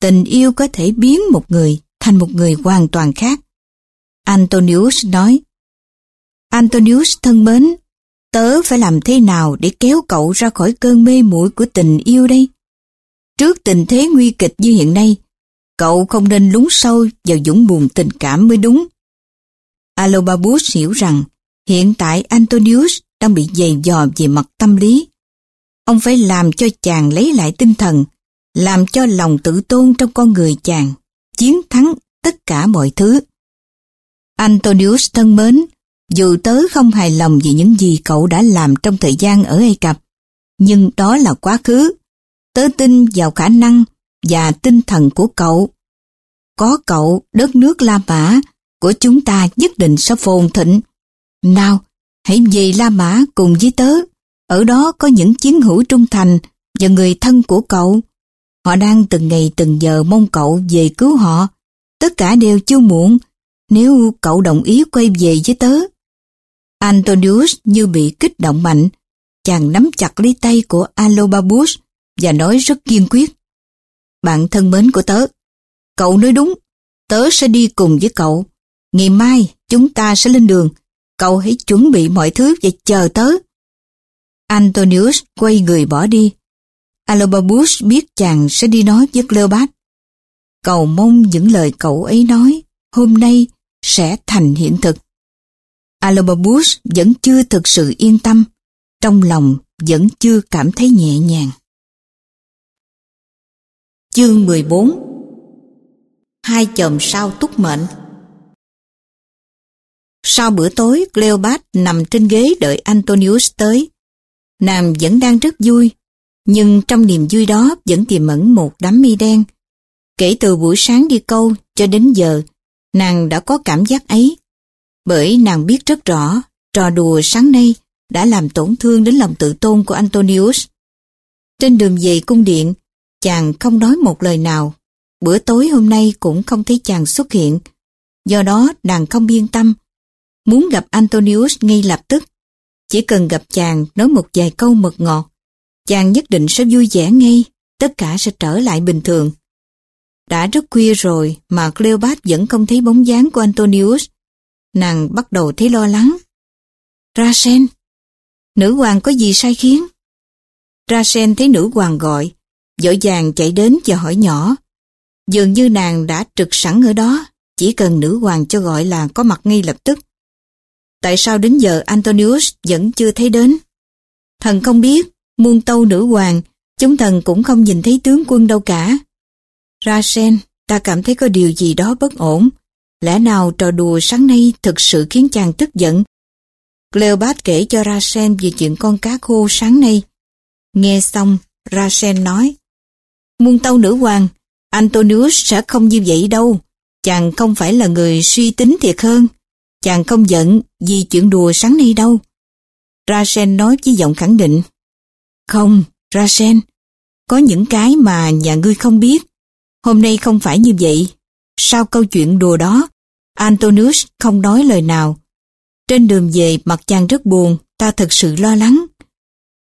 Tình yêu có thể biến một người thành một người hoàn toàn khác. Antonius nói, Antonius thân mến, tớ phải làm thế nào để kéo cậu ra khỏi cơn mê muội của tình yêu đây? Trước tình thế nguy kịch như hiện nay, cậu không nên lún sâu vào dũng buồn tình cảm mới đúng. Alobabus hiểu rằng hiện tại Antonius đang bị dày dò về mặt tâm lý. Ông phải làm cho chàng lấy lại tinh thần, làm cho lòng tự tôn trong con người chàng, chiến thắng tất cả mọi thứ. Antonius thân mến, dù tớ không hài lòng vì những gì cậu đã làm trong thời gian ở Ai Cập, nhưng đó là quá khứ. Tớ tin vào khả năng và tinh thần của cậu. Có cậu, đất nước La Mã của chúng ta nhất định sẽ phồn thịnh. Nào, hãy về La Mã cùng với tớ. Ở đó có những chiến hữu trung thành và người thân của cậu. Họ đang từng ngày từng giờ mong cậu về cứu họ. Tất cả đều chưa muộn nếu cậu đồng ý quay về với tớ. Antonius như bị kích động mạnh, chàng nắm chặt lấy tay của Alobabus và nói rất kiên quyết. Bạn thân mến của tớ, cậu nói đúng, tớ sẽ đi cùng với cậu. Ngày mai chúng ta sẽ lên đường, cậu hãy chuẩn bị mọi thứ và chờ tớ. Antonius quay người bỏ đi. Alobabus biết chàng sẽ đi nói với Cleopat. Cầu mong những lời cậu ấy nói hôm nay sẽ thành hiện thực. Alobabus vẫn chưa thực sự yên tâm, trong lòng vẫn chưa cảm thấy nhẹ nhàng. Chương 14 Hai chòm sao túc mệnh Sau bữa tối, Cleopat nằm trên ghế đợi Antonius tới. Nàng vẫn đang rất vui, nhưng trong niềm vui đó vẫn tiềm ẩn một đám mi đen. Kể từ buổi sáng đi câu cho đến giờ, nàng đã có cảm giác ấy. Bởi nàng biết rất rõ, trò đùa sáng nay đã làm tổn thương đến lòng tự tôn của Antonius. Trên đường về cung điện, chàng không nói một lời nào. Bữa tối hôm nay cũng không thấy chàng xuất hiện. Do đó nàng không yên tâm. Muốn gặp Antonius ngay lập tức. Chỉ cần gặp chàng nói một vài câu mật ngọt. Chàng nhất định sẽ vui vẻ ngay, tất cả sẽ trở lại bình thường. Đã rất khuya rồi mà Cleopat vẫn không thấy bóng dáng của Antonius. Nàng bắt đầu thấy lo lắng. Rasen, nữ hoàng có gì sai khiến? Rasen thấy nữ hoàng gọi, dội vàng chạy đến và hỏi nhỏ. Dường như nàng đã trực sẵn ở đó, chỉ cần nữ hoàng cho gọi là có mặt ngay lập tức. Tại sao đến giờ Antonius vẫn chưa thấy đến? Thần không biết, muôn tâu nữ hoàng, chúng thần cũng không nhìn thấy tướng quân đâu cả. Ra Sen ta cảm thấy có điều gì đó bất ổn. Lẽ nào trò đùa sáng nay thực sự khiến chàng tức giận? Cleopat kể cho Ra Sen về chuyện con cá khô sáng nay. Nghe xong, Ra Sen nói, Muôn tâu nữ hoàng, Antonius sẽ không như vậy đâu. Chàng không phải là người suy tính thiệt hơn. Chàng không giận vì chuyện đùa sáng nay đâu. Rasen nói với giọng khẳng định. Không, Rasen, có những cái mà nhà ngươi không biết. Hôm nay không phải như vậy. Sau câu chuyện đùa đó, Antonius không nói lời nào. Trên đường về mặt chàng rất buồn, ta thật sự lo lắng.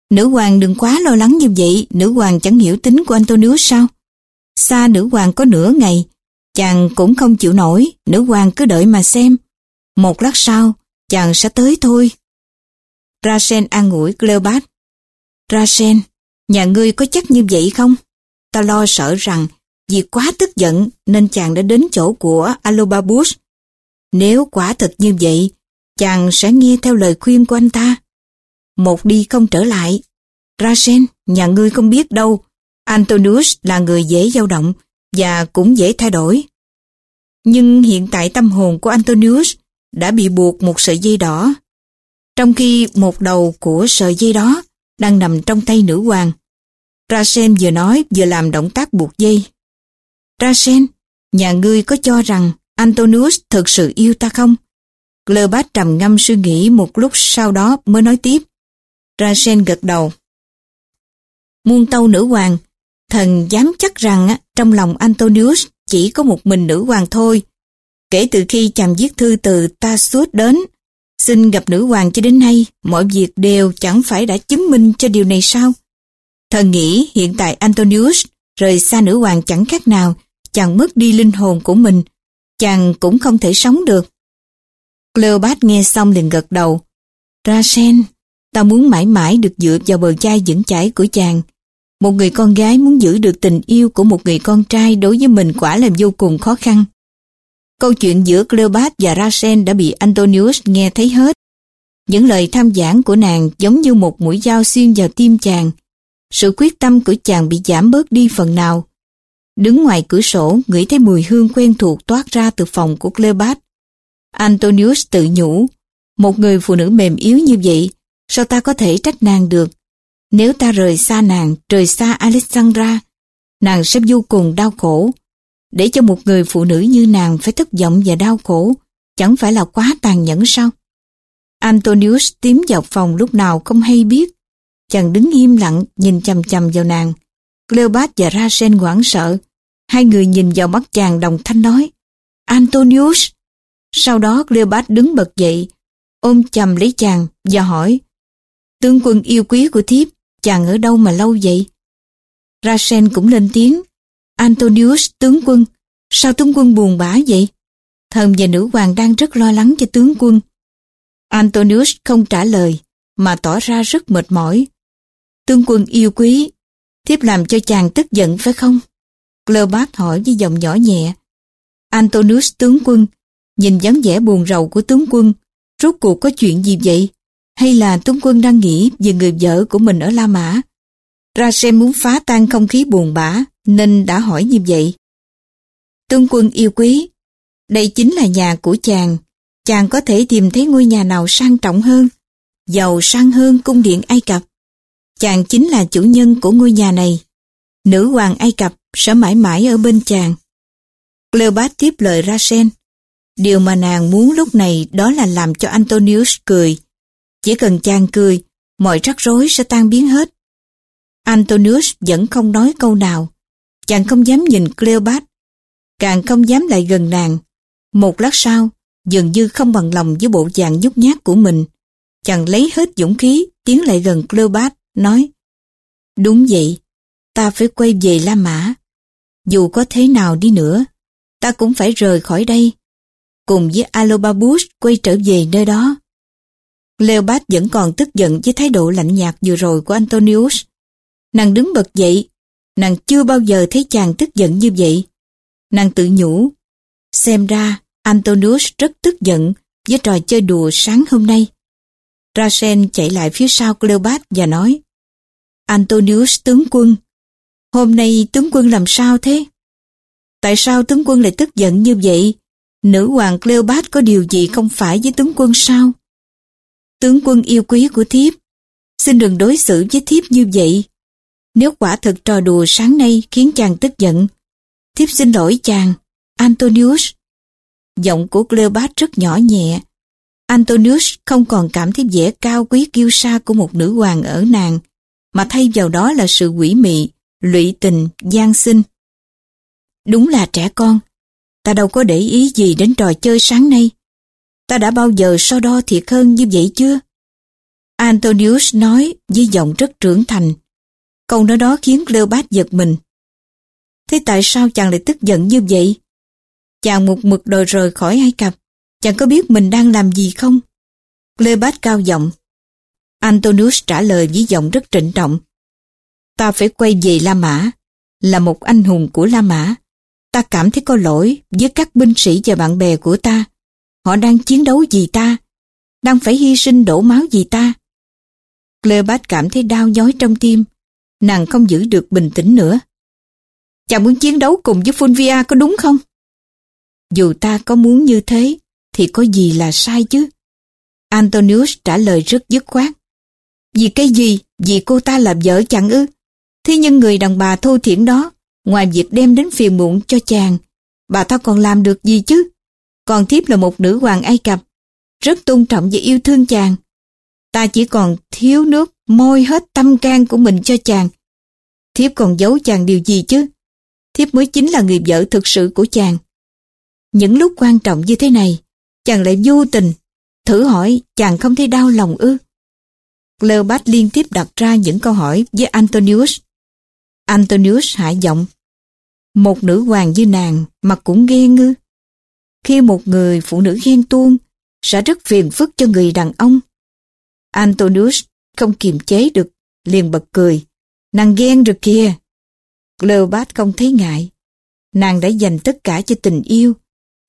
Nữ hoàng đừng quá lo lắng như vậy, nữ hoàng chẳng hiểu tính của Antonius sao? Xa nữ hoàng có nửa ngày, chàng cũng không chịu nổi, nữ hoàng cứ đợi mà xem. Một lát sau, chàng sẽ tới thôi. Rasen an ủi Cleopat. Rasen, nhà ngươi có chắc như vậy không? Ta lo sợ rằng vì quá tức giận nên chàng đã đến chỗ của Alobabus. Nếu quả thật như vậy, chàng sẽ nghe theo lời khuyên của anh ta. Một đi không trở lại. Rasen, nhà ngươi không biết đâu. Antonius là người dễ dao động và cũng dễ thay đổi. Nhưng hiện tại tâm hồn của Antonius đã bị buộc một sợi dây đỏ. Trong khi một đầu của sợi dây đó đang nằm trong tay nữ hoàng. Rasen vừa nói vừa làm động tác buộc dây. Rasen, nhà ngươi có cho rằng Antonius thực sự yêu ta không? Cleopat trầm ngâm suy nghĩ một lúc sau đó mới nói tiếp. Rasen gật đầu. Muôn tâu nữ hoàng, thần dám chắc rằng trong lòng Antonius chỉ có một mình nữ hoàng thôi. Kể từ khi chàng viết thư từ ta suốt đến, Xin gặp nữ hoàng cho đến nay, mọi việc đều chẳng phải đã chứng minh cho điều này sao? Thần nghĩ hiện tại Antonius rời xa nữ hoàng chẳng khác nào, chàng mất đi linh hồn của mình, chàng cũng không thể sống được. Cleopat nghe xong liền gật đầu. Rasen, ta muốn mãi mãi được dựa vào bờ vai vững chãi của chàng. Một người con gái muốn giữ được tình yêu của một người con trai đối với mình quả là vô cùng khó khăn. Câu chuyện giữa Cleopat và Rasen đã bị Antonius nghe thấy hết. Những lời tham giảng của nàng giống như một mũi dao xuyên vào tim chàng. Sự quyết tâm của chàng bị giảm bớt đi phần nào. Đứng ngoài cửa sổ, ngửi thấy mùi hương quen thuộc toát ra từ phòng của Cleopat. Antonius tự nhủ, một người phụ nữ mềm yếu như vậy, sao ta có thể trách nàng được? Nếu ta rời xa nàng, rời xa Alexandra, nàng sẽ vô cùng đau khổ. Để cho một người phụ nữ như nàng phải thất vọng và đau khổ, chẳng phải là quá tàn nhẫn sao? Antonius tiến vào phòng lúc nào không hay biết. Chàng đứng im lặng nhìn chầm chầm vào nàng. Cleopat và Rasen hoảng sợ. Hai người nhìn vào mắt chàng đồng thanh nói Antonius! Sau đó Cleopat đứng bật dậy, ôm chầm lấy chàng và hỏi Tướng quân yêu quý của thiếp, chàng ở đâu mà lâu vậy? Rasen cũng lên tiếng Antonius tướng quân, sao tướng quân buồn bã vậy? Thần và nữ hoàng đang rất lo lắng cho tướng quân. Antonius không trả lời, mà tỏ ra rất mệt mỏi. Tướng quân yêu quý, thiếp làm cho chàng tức giận phải không? Cleopat hỏi với giọng nhỏ nhẹ. Antonius tướng quân, nhìn dáng vẻ buồn rầu của tướng quân, rốt cuộc có chuyện gì vậy? Hay là tướng quân đang nghĩ về người vợ của mình ở La Mã? Rasem muốn phá tan không khí buồn bã, nên đã hỏi như vậy. Tướng quân yêu quý, đây chính là nhà của chàng. Chàng có thể tìm thấy ngôi nhà nào sang trọng hơn, giàu sang hơn cung điện Ai Cập. Chàng chính là chủ nhân của ngôi nhà này. Nữ hoàng Ai Cập sẽ mãi mãi ở bên chàng. Cleopat tiếp lời Rasen. Điều mà nàng muốn lúc này đó là làm cho Antonius cười. Chỉ cần chàng cười, mọi rắc rối sẽ tan biến hết. Antonius vẫn không nói câu nào. Chàng không dám nhìn Cleopat, càng không dám lại gần nàng. Một lát sau, dường như không bằng lòng với bộ dạng nhút nhát của mình. Chàng lấy hết dũng khí, tiến lại gần Cleopat, nói Đúng vậy, ta phải quay về La Mã. Dù có thế nào đi nữa, ta cũng phải rời khỏi đây. Cùng với Alobabus quay trở về nơi đó. Leopold vẫn còn tức giận với thái độ lạnh nhạt vừa rồi của Antonius. Nàng đứng bật dậy, nàng chưa bao giờ thấy chàng tức giận như vậy. Nàng tự nhủ, xem ra Antonius rất tức giận với trò chơi đùa sáng hôm nay. Rasen chạy lại phía sau Cleopat và nói, Antonius tướng quân, hôm nay tướng quân làm sao thế? Tại sao tướng quân lại tức giận như vậy? Nữ hoàng Cleopat có điều gì không phải với tướng quân sao? Tướng quân yêu quý của thiếp, xin đừng đối xử với thiếp như vậy. Nếu quả thật trò đùa sáng nay khiến chàng tức giận, thiếp xin lỗi chàng, Antonius. Giọng của Cleopat rất nhỏ nhẹ. Antonius không còn cảm thấy vẻ cao quý kiêu sa của một nữ hoàng ở nàng, mà thay vào đó là sự quỷ mị, lụy tình, gian sinh. Đúng là trẻ con, ta đâu có để ý gì đến trò chơi sáng nay. Ta đã bao giờ so đo thiệt hơn như vậy chưa? Antonius nói với giọng rất trưởng thành. Câu nói đó khiến Cleopat giật mình. Thế tại sao chàng lại tức giận như vậy? Chàng một mực đòi rời khỏi Ai Cập. Chàng có biết mình đang làm gì không? Cleopat cao giọng. Antonius trả lời với giọng rất trịnh trọng. Ta phải quay về La Mã. Là một anh hùng của La Mã. Ta cảm thấy có lỗi với các binh sĩ và bạn bè của ta. Họ đang chiến đấu vì ta. Đang phải hy sinh đổ máu vì ta. Cleopat cảm thấy đau nhói trong tim. Nàng không giữ được bình tĩnh nữa. Chàng muốn chiến đấu cùng với Fulvia có đúng không? Dù ta có muốn như thế, thì có gì là sai chứ? Antonius trả lời rất dứt khoát. Vì cái gì? Vì cô ta là vợ chàng ư? Thế nhưng người đàn bà thô thiển đó, ngoài việc đem đến phiền muộn cho chàng, bà ta còn làm được gì chứ? Còn thiếp là một nữ hoàng Ai Cập, rất tôn trọng và yêu thương chàng. Ta chỉ còn thiếu nước môi hết tâm can của mình cho chàng. Thiếp còn giấu chàng điều gì chứ? Thiếp mới chính là người vợ thực sự của chàng. Những lúc quan trọng như thế này, chàng lại vô tình, Thử hỏi chàng không thấy đau lòng ư? Cleopat liên tiếp đặt ra những câu hỏi với Antonius. Antonius hạ giọng. Một nữ hoàng như nàng mà cũng ghen ngư. Khi một người phụ nữ ghen tuông sẽ rất phiền phức cho người đàn ông. Antonius không kiềm chế được, liền bật cười. Nàng ghen rồi kìa. Cleopat không thấy ngại. Nàng đã dành tất cả cho tình yêu,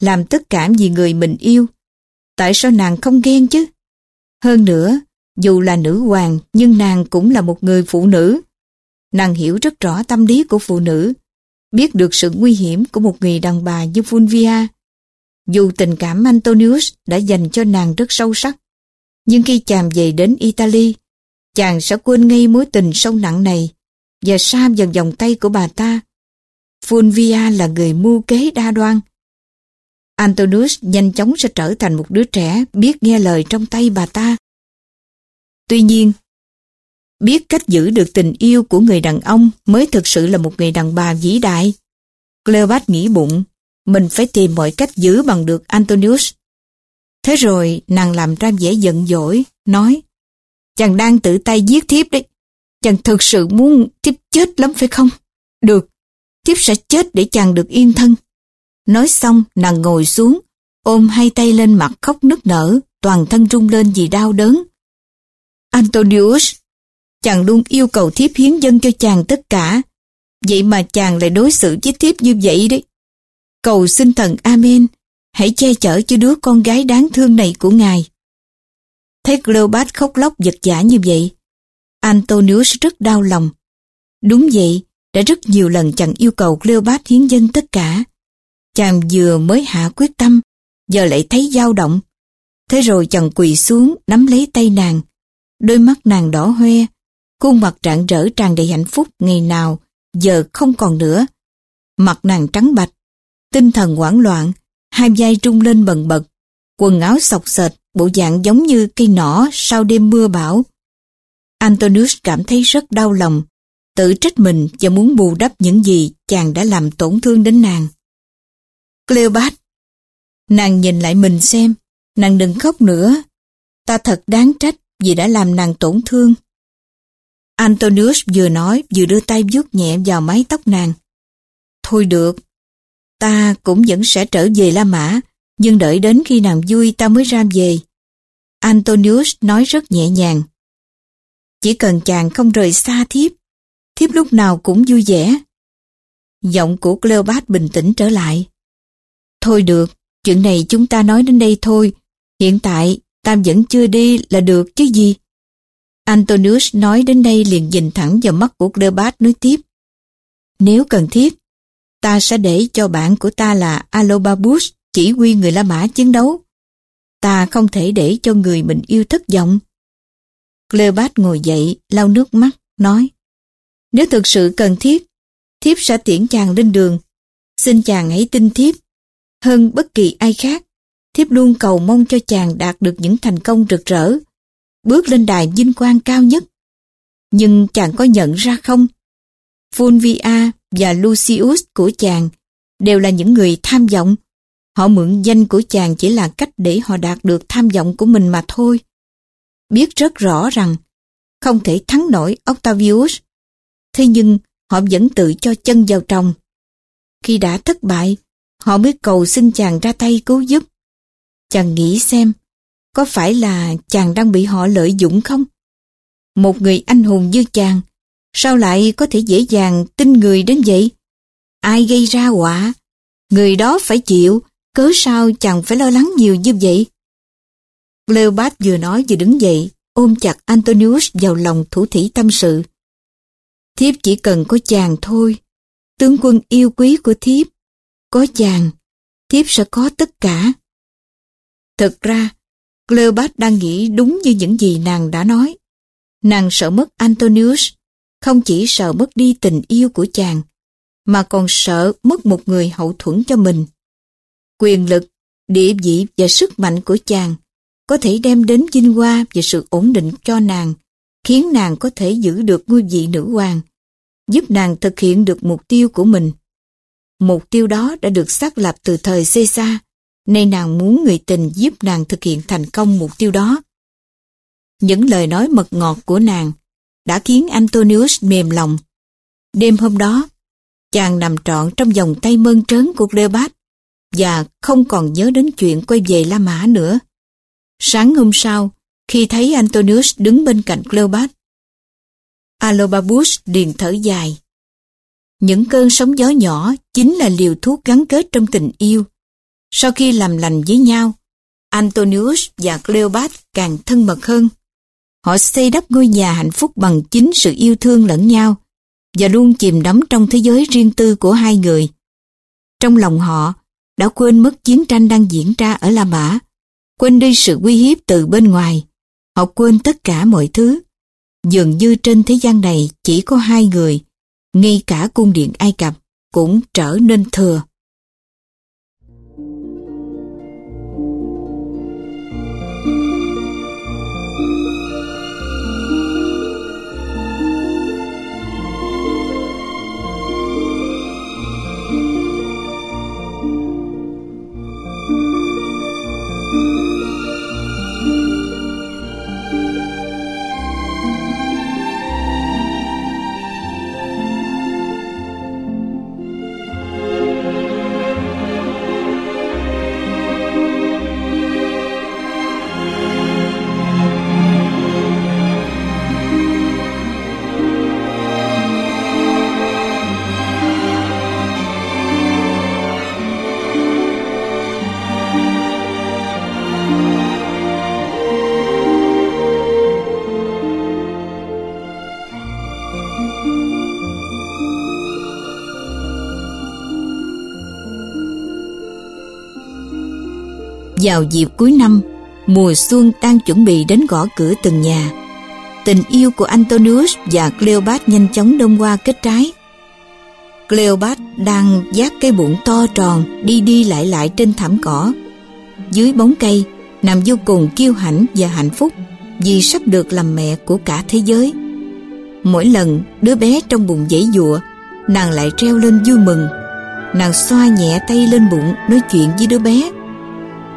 làm tất cả vì người mình yêu. Tại sao nàng không ghen chứ? Hơn nữa, dù là nữ hoàng nhưng nàng cũng là một người phụ nữ. Nàng hiểu rất rõ tâm lý của phụ nữ, biết được sự nguy hiểm của một người đàn bà như Fulvia. Dù tình cảm Antonius đã dành cho nàng rất sâu sắc, nhưng khi chàng về đến Italy, chàng sẽ quên ngay mối tình sâu nặng này và xa dần vòng tay của bà ta. Fulvia là người mưu kế đa đoan. Antonius nhanh chóng sẽ trở thành một đứa trẻ biết nghe lời trong tay bà ta. Tuy nhiên, biết cách giữ được tình yêu của người đàn ông mới thực sự là một người đàn bà vĩ đại. Cleopat nghĩ bụng, mình phải tìm mọi cách giữ bằng được Antonius. Thế rồi nàng làm ra vẻ giận dỗi, nói Chàng đang tự tay giết thiếp đấy. Chàng thực sự muốn thiếp chết lắm phải không? Được, thiếp sẽ chết để chàng được yên thân. Nói xong, nàng ngồi xuống, ôm hai tay lên mặt khóc nức nở, toàn thân rung lên vì đau đớn. Antonius, chàng luôn yêu cầu thiếp hiến dân cho chàng tất cả. Vậy mà chàng lại đối xử với thiếp như vậy đấy. Cầu xin thần Amen, hãy che chở cho đứa con gái đáng thương này của ngài. Thấy Cleopat khóc lóc giật giả như vậy, Antonius rất đau lòng. Đúng vậy, đã rất nhiều lần chàng yêu cầu Cleopat hiến dân tất cả. Chàng vừa mới hạ quyết tâm, giờ lại thấy dao động. Thế rồi chàng quỳ xuống nắm lấy tay nàng. Đôi mắt nàng đỏ hoe, khuôn mặt rạng rỡ tràn đầy hạnh phúc ngày nào, giờ không còn nữa. Mặt nàng trắng bạch, tinh thần hoảng loạn, hai vai trung lên bần bật, quần áo sọc sệt, bộ dạng giống như cây nỏ sau đêm mưa bão. Antonius cảm thấy rất đau lòng, tự trách mình và muốn bù đắp những gì chàng đã làm tổn thương đến nàng. Cleopat, nàng nhìn lại mình xem, nàng đừng khóc nữa. Ta thật đáng trách vì đã làm nàng tổn thương. Antonius vừa nói vừa đưa tay vuốt nhẹ vào mái tóc nàng. Thôi được, ta cũng vẫn sẽ trở về La Mã, nhưng đợi đến khi nàng vui ta mới ra về. Antonius nói rất nhẹ nhàng. Chỉ cần chàng không rời xa thiếp, thiếp lúc nào cũng vui vẻ. Giọng của Cleopat bình tĩnh trở lại. Thôi được, chuyện này chúng ta nói đến đây thôi. Hiện tại, ta vẫn chưa đi là được chứ gì. Antonius nói đến đây liền nhìn thẳng vào mắt của Cleopat nói tiếp. Nếu cần thiết, ta sẽ để cho bạn của ta là Alobabus chỉ huy người La Mã chiến đấu. Ta không thể để cho người mình yêu thất vọng. Cleopat ngồi dậy, lau nước mắt, nói Nếu thực sự cần thiết, thiếp sẽ tiễn chàng lên đường. Xin chàng hãy tin thiếp. Hơn bất kỳ ai khác, thiếp luôn cầu mong cho chàng đạt được những thành công rực rỡ, bước lên đài vinh quang cao nhất. Nhưng chàng có nhận ra không? Fulvia và Lucius của chàng đều là những người tham vọng. Họ mượn danh của chàng chỉ là cách để họ đạt được tham vọng của mình mà thôi. Biết rất rõ rằng không thể thắng nổi Octavius. Thế nhưng họ vẫn tự cho chân vào trong. Khi đã thất bại, họ mới cầu xin chàng ra tay cứu giúp. Chàng nghĩ xem, có phải là chàng đang bị họ lợi dụng không? Một người anh hùng như chàng, sao lại có thể dễ dàng tin người đến vậy? Ai gây ra quả? Người đó phải chịu, cớ sao chàng phải lo lắng nhiều như vậy? Cleopat vừa nói vừa đứng dậy, ôm chặt Antonius vào lòng thủ thủy tâm sự. Thiếp chỉ cần có chàng thôi, tướng quân yêu quý của thiếp. Có chàng, thiếp sẽ có tất cả. thật ra, Cleopat đang nghĩ đúng như những gì nàng đã nói. Nàng sợ mất Antonius, không chỉ sợ mất đi tình yêu của chàng, mà còn sợ mất một người hậu thuẫn cho mình. Quyền lực, địa vị và sức mạnh của chàng có thể đem đến vinh hoa và sự ổn định cho nàng, khiến nàng có thể giữ được ngôi vị nữ hoàng, giúp nàng thực hiện được mục tiêu của mình. Mục tiêu đó đã được xác lập từ thời Caesar, nay nàng muốn người tình giúp nàng thực hiện thành công mục tiêu đó. Những lời nói mật ngọt của nàng đã khiến Antonius mềm lòng. Đêm hôm đó, chàng nằm trọn trong vòng tay mơn trớn của Cleopat và không còn nhớ đến chuyện quay về La Mã nữa. Sáng hôm sau, khi thấy Antonius đứng bên cạnh Cleopat, Alobabus điền thở dài. Những cơn sóng gió nhỏ chính là liều thuốc gắn kết trong tình yêu. Sau khi làm lành với nhau, Antonius và Cleopat càng thân mật hơn. Họ xây đắp ngôi nhà hạnh phúc bằng chính sự yêu thương lẫn nhau và luôn chìm đắm trong thế giới riêng tư của hai người. Trong lòng họ, đã quên mất chiến tranh đang diễn ra ở La Mã, quên đi sự uy hiếp từ bên ngoài. Họ quên tất cả mọi thứ. Dường như trên thế gian này chỉ có hai người, ngay cả cung điện Ai Cập cũng trở nên thừa. Vào dịp cuối năm, mùa xuân đang chuẩn bị đến gõ cửa từng nhà. Tình yêu của Antonius và Cleopat nhanh chóng đông qua kết trái. Cleopat đang giác cây bụng to tròn đi đi lại lại trên thảm cỏ. Dưới bóng cây, nằm vô cùng kiêu hãnh và hạnh phúc vì sắp được làm mẹ của cả thế giới. Mỗi lần đứa bé trong bụng dãy dụa, nàng lại treo lên vui mừng. Nàng xoa nhẹ tay lên bụng nói chuyện với đứa bé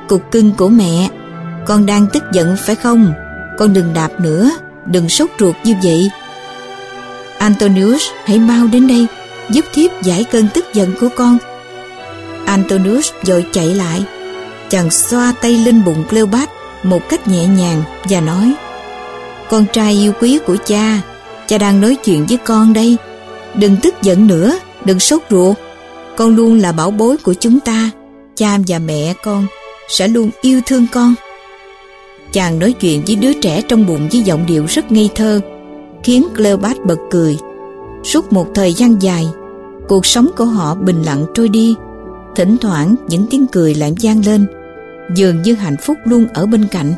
cục cưng của mẹ. Con đang tức giận phải không? Con đừng đạp nữa, Đừng sốt ruột như vậy. Antonius, hãy mau đến đây, Giúp thiếp giải cơn tức giận của con. Antonius vội chạy lại. Chàng xoa tay lên bụng Cleopat Một cách nhẹ nhàng Và nói, Con trai yêu quý của cha Cha đang nói chuyện với con đây. Đừng tức giận nữa, Đừng sốt ruột. Con luôn là bảo bối của chúng ta, Cha và mẹ con sẽ luôn yêu thương con. Chàng nói chuyện với đứa trẻ trong bụng với giọng điệu rất ngây thơ, khiến Cleopat bật cười. Suốt một thời gian dài, cuộc sống của họ bình lặng trôi đi. Thỉnh thoảng những tiếng cười lại vang lên, dường như hạnh phúc luôn ở bên cạnh.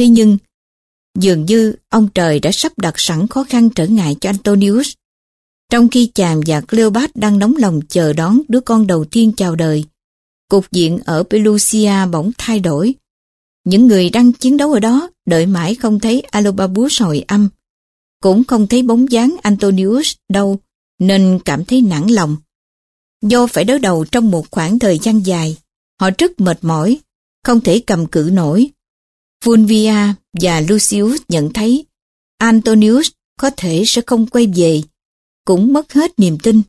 Thế nhưng, dường như ông trời đã sắp đặt sẵn khó khăn trở ngại cho Antonius. Trong khi chàng và Cleopat đang nóng lòng chờ đón đứa con đầu tiên chào đời, cục diện ở Pelusia bỗng thay đổi. Những người đang chiến đấu ở đó đợi mãi không thấy Alobabus hồi âm, cũng không thấy bóng dáng Antonius đâu, nên cảm thấy nản lòng. Do phải đối đầu trong một khoảng thời gian dài, họ rất mệt mỏi, không thể cầm cự nổi, Fulvia và Lucius nhận thấy Antonius có thể sẽ không quay về, cũng mất hết niềm tin.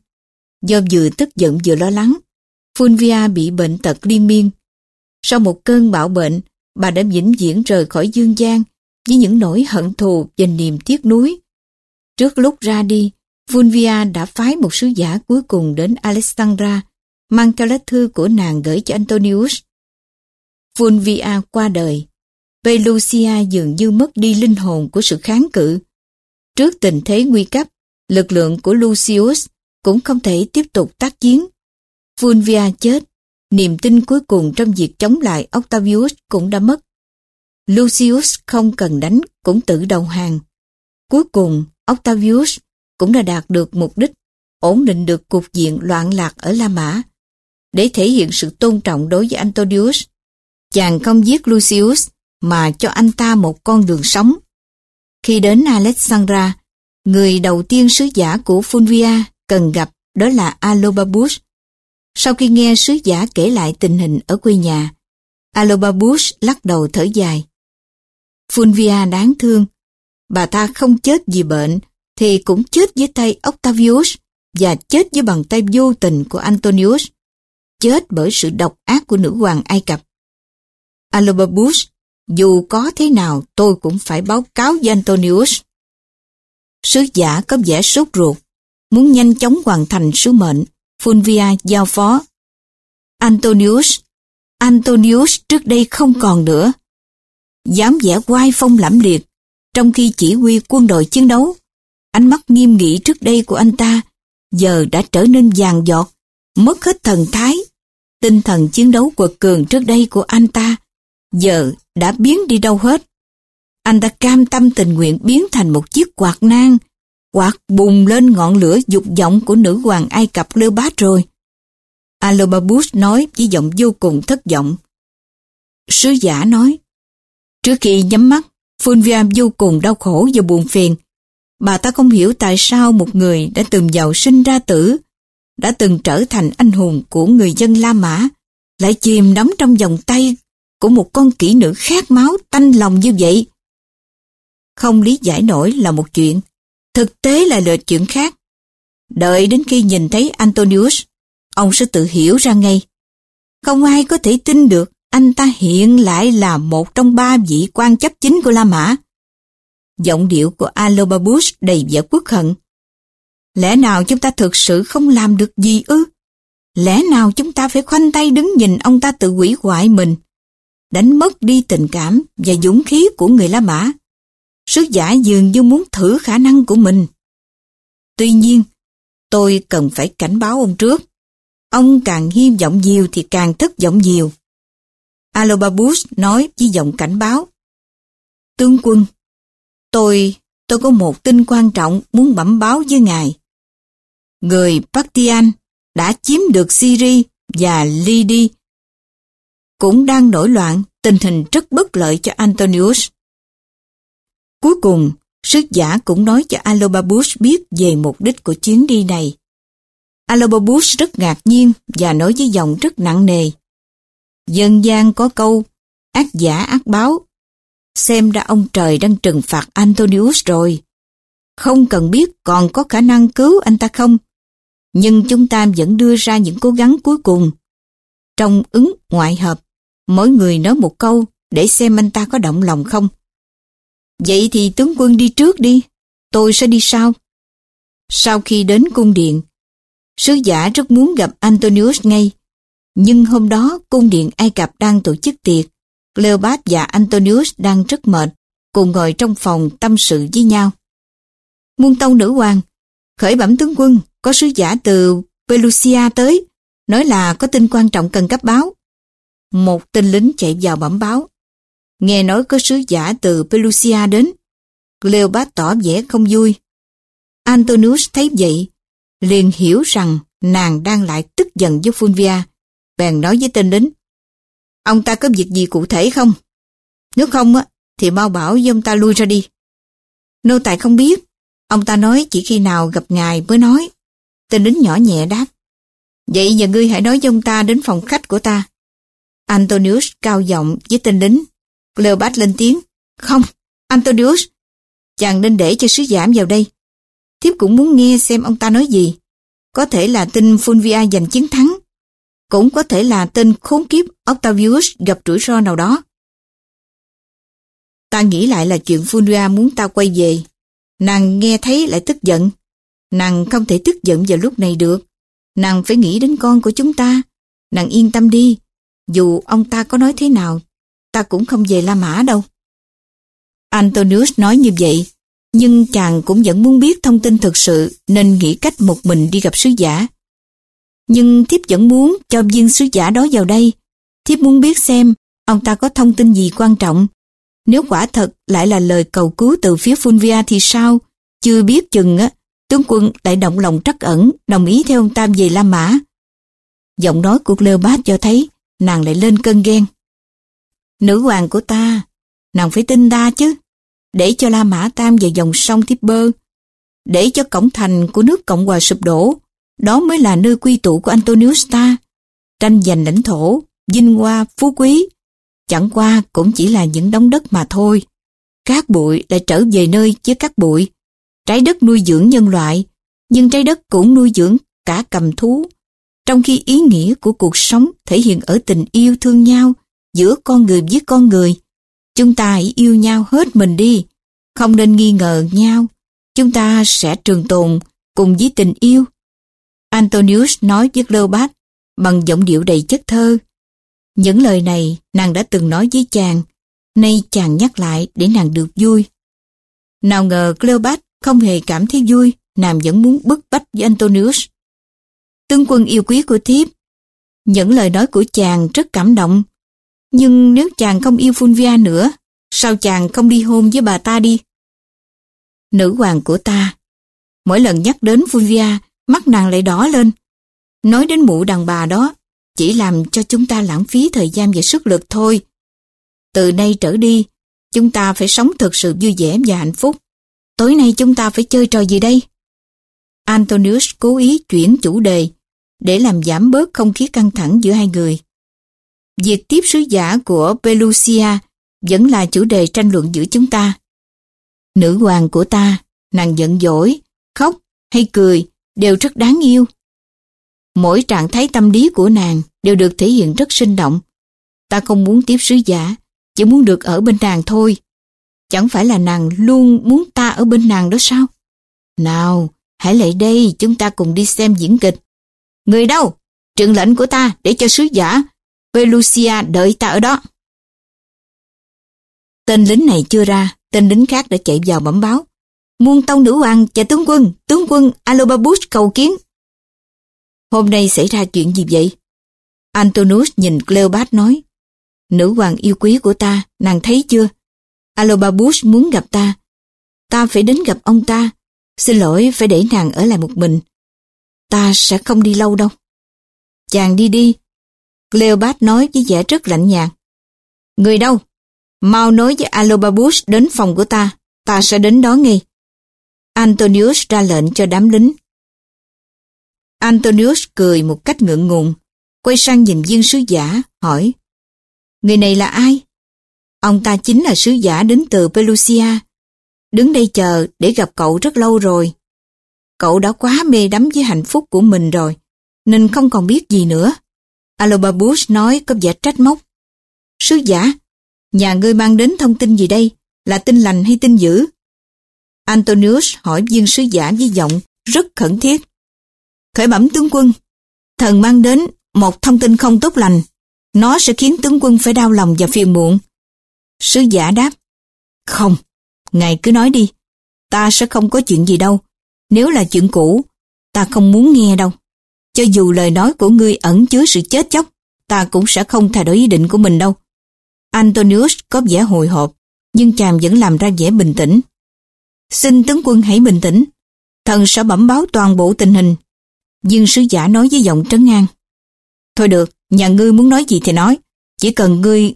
Do vừa tức giận vừa lo lắng, Fulvia bị bệnh tật liên miên. Sau một cơn bạo bệnh, bà đã vĩnh viễn rời khỏi dương gian với những nỗi hận thù và niềm tiếc nuối. Trước lúc ra đi, Fulvia đã phái một sứ giả cuối cùng đến Alexandra, mang theo lá thư của nàng gửi cho Antonius. Fulvia qua đời. Pelusia dường như mất đi linh hồn của sự kháng cự. Trước tình thế nguy cấp, lực lượng của Lucius cũng không thể tiếp tục tác chiến. Fulvia chết, niềm tin cuối cùng trong việc chống lại Octavius cũng đã mất. Lucius không cần đánh cũng tự đầu hàng. Cuối cùng, Octavius cũng đã đạt được mục đích ổn định được cục diện loạn lạc ở La Mã. để thể hiện sự tôn trọng đối với Antonius. Chàng không giết Lucius mà cho anh ta một con đường sống. Khi đến Alexandra, người đầu tiên sứ giả của Fulvia cần gặp đó là Alobabus. Sau khi nghe sứ giả kể lại tình hình ở quê nhà, Alobabus lắc đầu thở dài. Fulvia đáng thương, bà ta không chết vì bệnh thì cũng chết dưới tay Octavius và chết với bàn tay vô tình của Antonius, chết bởi sự độc ác của nữ hoàng Ai Cập. Alobabus, dù có thế nào tôi cũng phải báo cáo với Antonius. Sứ giả có vẻ sốt ruột, muốn nhanh chóng hoàn thành sứ mệnh, Fulvia giao phó. Antonius, Antonius trước đây không còn nữa. Dám vẻ oai phong lẫm liệt, trong khi chỉ huy quân đội chiến đấu. Ánh mắt nghiêm nghị trước đây của anh ta, giờ đã trở nên vàng giọt, mất hết thần thái. Tinh thần chiến đấu quật cường trước đây của anh ta, giờ đã biến đi đâu hết. Anh ta cam tâm tình nguyện biến thành một chiếc quạt nang, quạt bùng lên ngọn lửa dục vọng của nữ hoàng Ai Cập Lơ Bát rồi. Alobabus nói với giọng vô cùng thất vọng. Sứ giả nói, trước khi nhắm mắt, Fulvia vô cùng đau khổ và buồn phiền. Bà ta không hiểu tại sao một người đã từng giàu sinh ra tử, đã từng trở thành anh hùng của người dân La Mã, lại chìm đắm trong vòng tay của một con kỹ nữ khát máu tanh lòng như vậy. Không lý giải nổi là một chuyện, thực tế là lời chuyện khác. Đợi đến khi nhìn thấy Antonius, ông sẽ tự hiểu ra ngay. Không ai có thể tin được anh ta hiện lại là một trong ba vị quan chấp chính của La Mã. Giọng điệu của Alobabus đầy vẻ quốc hận. Lẽ nào chúng ta thực sự không làm được gì ư? Lẽ nào chúng ta phải khoanh tay đứng nhìn ông ta tự quỷ hoại mình, đánh mất đi tình cảm và dũng khí của người La Mã? Sứ giả dường như muốn thử khả năng của mình. Tuy nhiên, tôi cần phải cảnh báo ông trước. Ông càng hy vọng nhiều thì càng thất vọng nhiều. Alobabus nói với giọng cảnh báo. Tướng quân, tôi, tôi có một tin quan trọng muốn bẩm báo với ngài. Người Partian đã chiếm được Syria và Lydia cũng đang nổi loạn, tình hình rất bất lợi cho Antonius. Cuối cùng, sứ giả cũng nói cho Alobabus biết về mục đích của chuyến đi này. Alobabus rất ngạc nhiên và nói với giọng rất nặng nề. Dân gian có câu, ác giả ác báo. Xem ra ông trời đang trừng phạt Antonius rồi. Không cần biết còn có khả năng cứu anh ta không. Nhưng chúng ta vẫn đưa ra những cố gắng cuối cùng. Trong ứng ngoại hợp, mỗi người nói một câu để xem anh ta có động lòng không. Vậy thì tướng quân đi trước đi, tôi sẽ đi sau. Sau khi đến cung điện, sứ giả rất muốn gặp Antonius ngay, nhưng hôm đó cung điện Ai Cập đang tổ chức tiệc. Cleopat và Antonius đang rất mệt, cùng ngồi trong phòng tâm sự với nhau. Muôn tông nữ hoàng, khởi bẩm tướng quân, có sứ giả từ Pelusia tới, nói là có tin quan trọng cần cấp báo. Một tên lính chạy vào bẩm báo. Nghe nói có sứ giả từ Pelusia đến. Cleopat tỏ vẻ không vui. Antonius thấy vậy, liền hiểu rằng nàng đang lại tức giận với Fulvia bèn nói với tên lính. Ông ta có việc gì cụ thể không? Nếu không á, thì mau bảo với ông ta lui ra đi. Nô tài không biết. Ông ta nói chỉ khi nào gặp ngài mới nói. Tên lính nhỏ nhẹ đáp. Vậy giờ ngươi hãy nói với ông ta đến phòng khách của ta. Antonius cao giọng với tên lính. Cleopat lên tiếng. Không, Antonius, chàng nên để cho sứ giảm vào đây. Thiếp cũng muốn nghe xem ông ta nói gì. Có thể là tin Fulvia giành chiến thắng cũng có thể là tên khốn kiếp Octavius gặp rủi ro nào đó. Ta nghĩ lại là chuyện Fulvia muốn ta quay về. Nàng nghe thấy lại tức giận. Nàng không thể tức giận vào lúc này được. Nàng phải nghĩ đến con của chúng ta. Nàng yên tâm đi. Dù ông ta có nói thế nào, ta cũng không về La Mã đâu. Antonius nói như vậy, nhưng chàng cũng vẫn muốn biết thông tin thực sự nên nghĩ cách một mình đi gặp sứ giả. Nhưng thiếp vẫn muốn cho viên sứ giả đó vào đây. Thiếp muốn biết xem ông ta có thông tin gì quan trọng. Nếu quả thật lại là lời cầu cứu từ phía Fulvia thì sao? Chưa biết chừng á, tướng quân lại động lòng trắc ẩn, đồng ý theo ông Tam về La Mã. Giọng nói của Cleopat cho thấy nàng lại lên cơn ghen. Nữ hoàng của ta, nàng phải tin ta chứ. Để cho La Mã Tam về dòng sông Tiber, để cho cổng thành của nước Cộng hòa sụp đổ, đó mới là nơi quy tụ của Antonius ta. Tranh giành lãnh thổ, vinh hoa, phú quý, chẳng qua cũng chỉ là những đống đất mà thôi. Các bụi lại trở về nơi chứa các bụi. Trái đất nuôi dưỡng nhân loại, nhưng trái đất cũng nuôi dưỡng cả cầm thú. Trong khi ý nghĩa của cuộc sống thể hiện ở tình yêu thương nhau giữa con người với con người, chúng ta hãy yêu nhau hết mình đi, không nên nghi ngờ nhau. Chúng ta sẽ trường tồn cùng với tình yêu. Antonius nói với Cleopat bằng giọng điệu đầy chất thơ. Những lời này nàng đã từng nói với chàng, nay chàng nhắc lại để nàng được vui. Nào ngờ Cleopat không hề cảm thấy vui, nàng vẫn muốn bức bách với Antonius. Tướng quân yêu quý của thiếp, những lời nói của chàng rất cảm động. Nhưng nếu chàng không yêu Fulvia nữa, sao chàng không đi hôn với bà ta đi? Nữ hoàng của ta. Mỗi lần nhắc đến Fulvia, mắt nàng lại đỏ lên. Nói đến mụ đàn bà đó, chỉ làm cho chúng ta lãng phí thời gian và sức lực thôi. Từ nay trở đi, chúng ta phải sống thực sự vui vẻ và hạnh phúc. Tối nay chúng ta phải chơi trò gì đây? Antonius cố ý chuyển chủ đề để làm giảm bớt không khí căng thẳng giữa hai người. Việc tiếp sứ giả của Pelusia vẫn là chủ đề tranh luận giữa chúng ta. Nữ hoàng của ta, nàng giận dỗi, khóc hay cười đều rất đáng yêu. Mỗi trạng thái tâm lý của nàng đều được thể hiện rất sinh động. Ta không muốn tiếp sứ giả, chỉ muốn được ở bên nàng thôi. Chẳng phải là nàng luôn muốn ta ở bên nàng đó sao? Nào, hãy lại đây chúng ta cùng đi xem diễn kịch. Người đâu? Trượng lệnh của ta để cho sứ giả Velucia đợi ta ở đó. Tên lính này chưa ra, tên lính khác đã chạy vào bẩm báo. Muôn tông nữ hoàng và tướng quân, tướng quân Alobabus cầu kiến. Hôm nay xảy ra chuyện gì vậy? Antonius nhìn Cleopat nói. Nữ hoàng yêu quý của ta, nàng thấy chưa? Alobabus muốn gặp ta. Ta phải đến gặp ông ta. Xin lỗi phải để nàng ở lại một mình. Ta sẽ không đi lâu đâu. Chàng đi đi. Cleopat nói với vẻ rất lạnh nhạt. Người đâu? Mau nói với Alobabus đến phòng của ta. Ta sẽ đến đó ngay. Antonius ra lệnh cho đám lính. Antonius cười một cách ngượng ngùng, quay sang nhìn viên sứ giả, hỏi Người này là ai? Ông ta chính là sứ giả đến từ Pelusia. Đứng đây chờ để gặp cậu rất lâu rồi. Cậu đã quá mê đắm với hạnh phúc của mình rồi, nên không còn biết gì nữa. Alobabus nói có vẻ trách móc. Sứ giả, nhà ngươi mang đến thông tin gì đây? Là tin lành hay tin dữ? Antonius hỏi viên sứ giả với giọng rất khẩn thiết. Khởi bẩm tướng quân, thần mang đến một thông tin không tốt lành. Nó sẽ khiến tướng quân phải đau lòng và phiền muộn. Sứ giả đáp, không, ngài cứ nói đi, ta sẽ không có chuyện gì đâu. Nếu là chuyện cũ, ta không muốn nghe đâu. Cho dù lời nói của ngươi ẩn chứa sự chết chóc, ta cũng sẽ không thay đổi ý định của mình đâu. Antonius có vẻ hồi hộp, nhưng chàng vẫn làm ra vẻ bình tĩnh. Xin tướng quân hãy bình tĩnh, thần sẽ bẩm báo toàn bộ tình hình. Dương sứ giả nói với giọng trấn an. Thôi được, nhà ngươi muốn nói gì thì nói, chỉ cần ngươi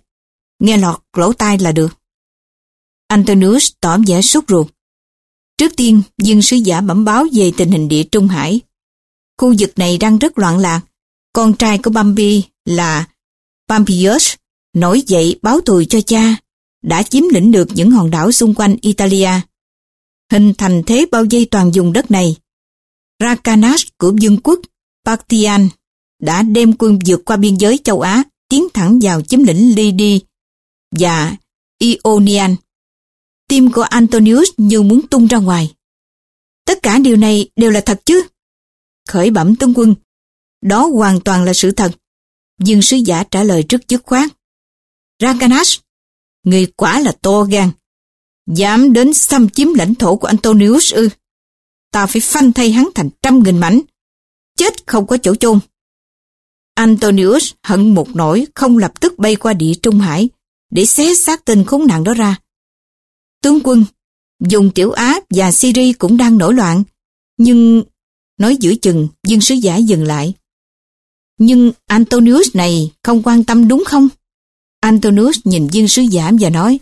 nghe lọt lỗ tai là được. Antonius tỏ vẻ sốt ruột. Trước tiên, dương sứ giả bẩm báo về tình hình địa Trung Hải. Khu vực này đang rất loạn lạc. Con trai của Bambi là Pompeius nổi dậy báo thù cho cha, đã chiếm lĩnh được những hòn đảo xung quanh Italia. Hình thành thế bao vây toàn vùng đất này. Rakanas của vương quốc Bactrian đã đem quân vượt qua biên giới châu Á tiến thẳng vào chiếm lĩnh Lydi và Ionian. Tim của Antonius như muốn tung ra ngoài. Tất cả điều này đều là thật chứ? Khởi bẩm tướng quân, đó hoàn toàn là sự thật. Dương sứ giả trả lời rất dứt khoát. Raganas, người quả là to gan. Dám đến xâm chiếm lãnh thổ của Antonius ư. Ta phải phanh thay hắn thành trăm nghìn mảnh. Chết không có chỗ chôn. Antonius hận một nỗi không lập tức bay qua địa Trung Hải để xé xác tên khốn nạn đó ra. Tướng quân, dùng Tiểu Á và Syria cũng đang nổi loạn, nhưng nói giữa chừng, dương sứ giả dừng lại. Nhưng Antonius này không quan tâm đúng không? Antonius nhìn dân sứ giả và nói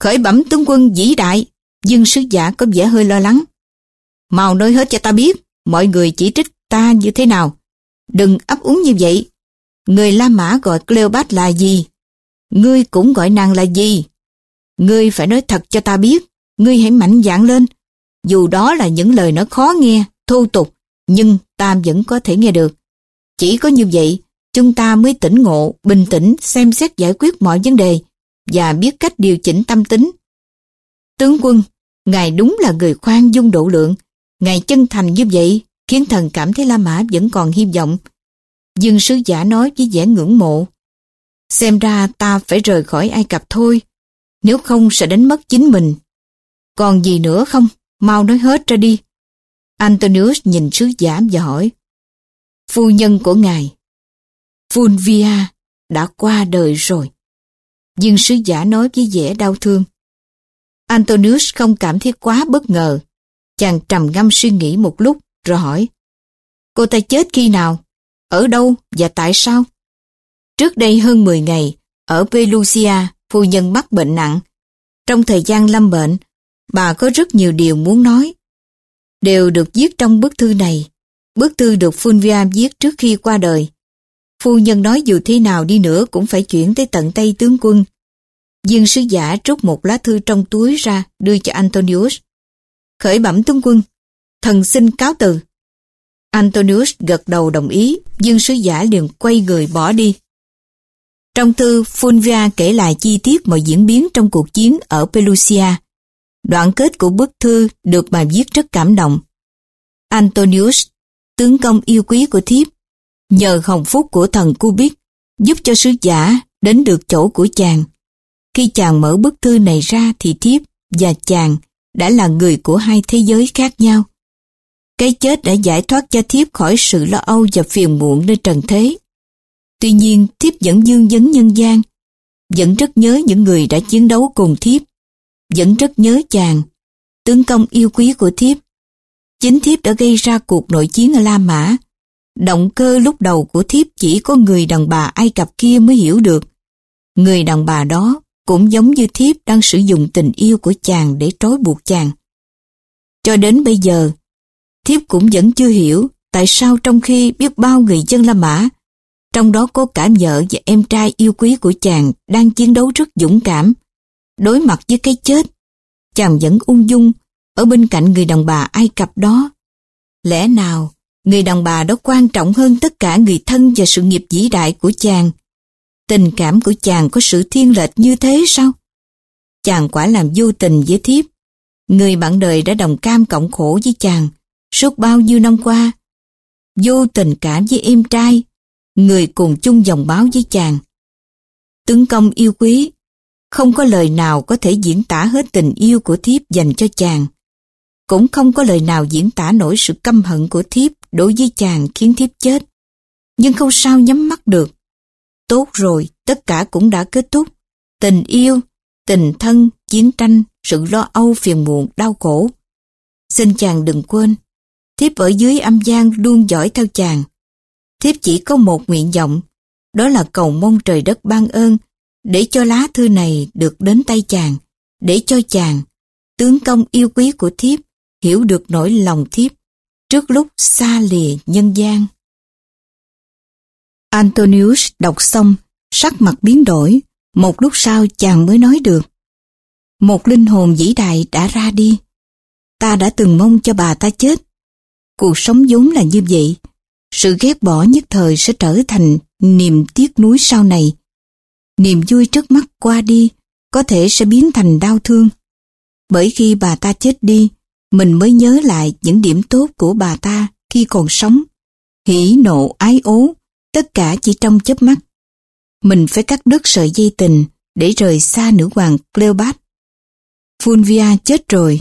Khởi bẩm tướng quân vĩ đại Dân sứ giả có vẻ hơi lo lắng. Mau nói hết cho ta biết Mọi người chỉ trích ta như thế nào. Đừng ấp úng như vậy. Người La Mã gọi Cleopat là gì? Ngươi cũng gọi nàng là gì? Ngươi phải nói thật cho ta biết Ngươi hãy mạnh dạn lên Dù đó là những lời nó khó nghe Thô tục Nhưng ta vẫn có thể nghe được Chỉ có như vậy chúng ta mới tỉnh ngộ, bình tĩnh, xem xét giải quyết mọi vấn đề và biết cách điều chỉnh tâm tính. Tướng quân, Ngài đúng là người khoan dung độ lượng. Ngài chân thành như vậy khiến thần cảm thấy La Mã vẫn còn hy vọng. Dương sứ giả nói với vẻ ngưỡng mộ. Xem ra ta phải rời khỏi Ai Cập thôi, nếu không sẽ đánh mất chính mình. Còn gì nữa không? Mau nói hết ra đi. Antonius nhìn sứ giả và hỏi. Phu nhân của ngài Fulvia đã qua đời rồi. Nhưng sứ giả nói với vẻ đau thương. Antonius không cảm thấy quá bất ngờ. Chàng trầm ngâm suy nghĩ một lúc rồi hỏi. Cô ta chết khi nào? Ở đâu và tại sao? Trước đây hơn 10 ngày, ở Pelusia, phu nhân mắc bệnh nặng. Trong thời gian lâm bệnh, bà có rất nhiều điều muốn nói. Đều được viết trong bức thư này. Bức thư được Fulvia viết trước khi qua đời. Phu nhân nói dù thế nào đi nữa cũng phải chuyển tới tận tay tướng quân. Dương sứ giả trút một lá thư trong túi ra đưa cho Antonius. Khởi bẩm tướng quân, thần xin cáo từ. Antonius gật đầu đồng ý, dương sứ giả liền quay người bỏ đi. Trong thư, Fulvia kể lại chi tiết mọi diễn biến trong cuộc chiến ở Pelusia. Đoạn kết của bức thư được bà viết rất cảm động. Antonius, tướng công yêu quý của thiếp, nhờ hồng phúc của thần Cubic giúp cho sứ giả đến được chỗ của chàng. Khi chàng mở bức thư này ra thì thiếp và chàng đã là người của hai thế giới khác nhau. Cái chết đã giải thoát cho thiếp khỏi sự lo âu và phiền muộn nơi trần thế. Tuy nhiên thiếp vẫn dương dấn nhân gian, vẫn rất nhớ những người đã chiến đấu cùng thiếp, vẫn rất nhớ chàng, tướng công yêu quý của thiếp. Chính thiếp đã gây ra cuộc nội chiến ở La Mã, Động cơ lúc đầu của thiếp chỉ có người đàn bà Ai Cập kia mới hiểu được. Người đàn bà đó cũng giống như thiếp đang sử dụng tình yêu của chàng để trói buộc chàng. Cho đến bây giờ, thiếp cũng vẫn chưa hiểu tại sao trong khi biết bao người dân La Mã, trong đó có cả vợ và em trai yêu quý của chàng đang chiến đấu rất dũng cảm, đối mặt với cái chết, chàng vẫn ung dung ở bên cạnh người đàn bà Ai Cập đó. Lẽ nào Người đàn bà đó quan trọng hơn tất cả người thân và sự nghiệp vĩ đại của chàng. Tình cảm của chàng có sự thiên lệch như thế sao? Chàng quả làm vô tình với thiếp. Người bạn đời đã đồng cam cộng khổ với chàng suốt bao nhiêu năm qua. Vô tình cảm với em trai, người cùng chung dòng báo với chàng. Tướng công yêu quý, không có lời nào có thể diễn tả hết tình yêu của thiếp dành cho chàng. Cũng không có lời nào diễn tả nổi sự căm hận của thiếp đối với chàng khiến thiếp chết. Nhưng không sao nhắm mắt được. Tốt rồi, tất cả cũng đã kết thúc. Tình yêu, tình thân, chiến tranh, sự lo âu phiền muộn, đau khổ. Xin chàng đừng quên, thiếp ở dưới âm gian luôn dõi theo chàng. Thiếp chỉ có một nguyện vọng, đó là cầu mong trời đất ban ơn để cho lá thư này được đến tay chàng, để cho chàng, tướng công yêu quý của thiếp, hiểu được nỗi lòng thiếp trước lúc xa lìa nhân gian. Antonius đọc xong, sắc mặt biến đổi, một lúc sau chàng mới nói được. Một linh hồn vĩ đại đã ra đi. Ta đã từng mong cho bà ta chết. Cuộc sống vốn là như vậy. Sự ghét bỏ nhất thời sẽ trở thành niềm tiếc nuối sau này. Niềm vui trước mắt qua đi, có thể sẽ biến thành đau thương. Bởi khi bà ta chết đi, mình mới nhớ lại những điểm tốt của bà ta khi còn sống. Hỉ nộ ái ố, tất cả chỉ trong chớp mắt. Mình phải cắt đứt sợi dây tình để rời xa nữ hoàng Cleopat. Fulvia chết rồi,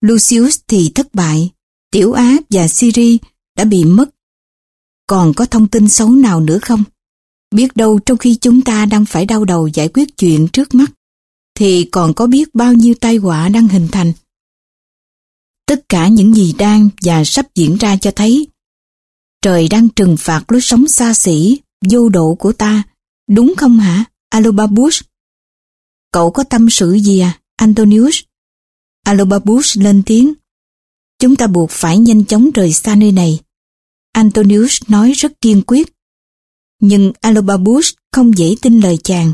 Lucius thì thất bại, Tiểu Á và Siri đã bị mất. Còn có thông tin xấu nào nữa không? Biết đâu trong khi chúng ta đang phải đau đầu giải quyết chuyện trước mắt, thì còn có biết bao nhiêu tai họa đang hình thành. Tất cả những gì đang và sắp diễn ra cho thấy trời đang trừng phạt lối sống xa xỉ, vô độ của ta. Đúng không hả, Alobabus? Cậu có tâm sự gì à, Antonius? Alobabus lên tiếng. Chúng ta buộc phải nhanh chóng rời xa nơi này. Antonius nói rất kiên quyết. Nhưng Alobabus không dễ tin lời chàng,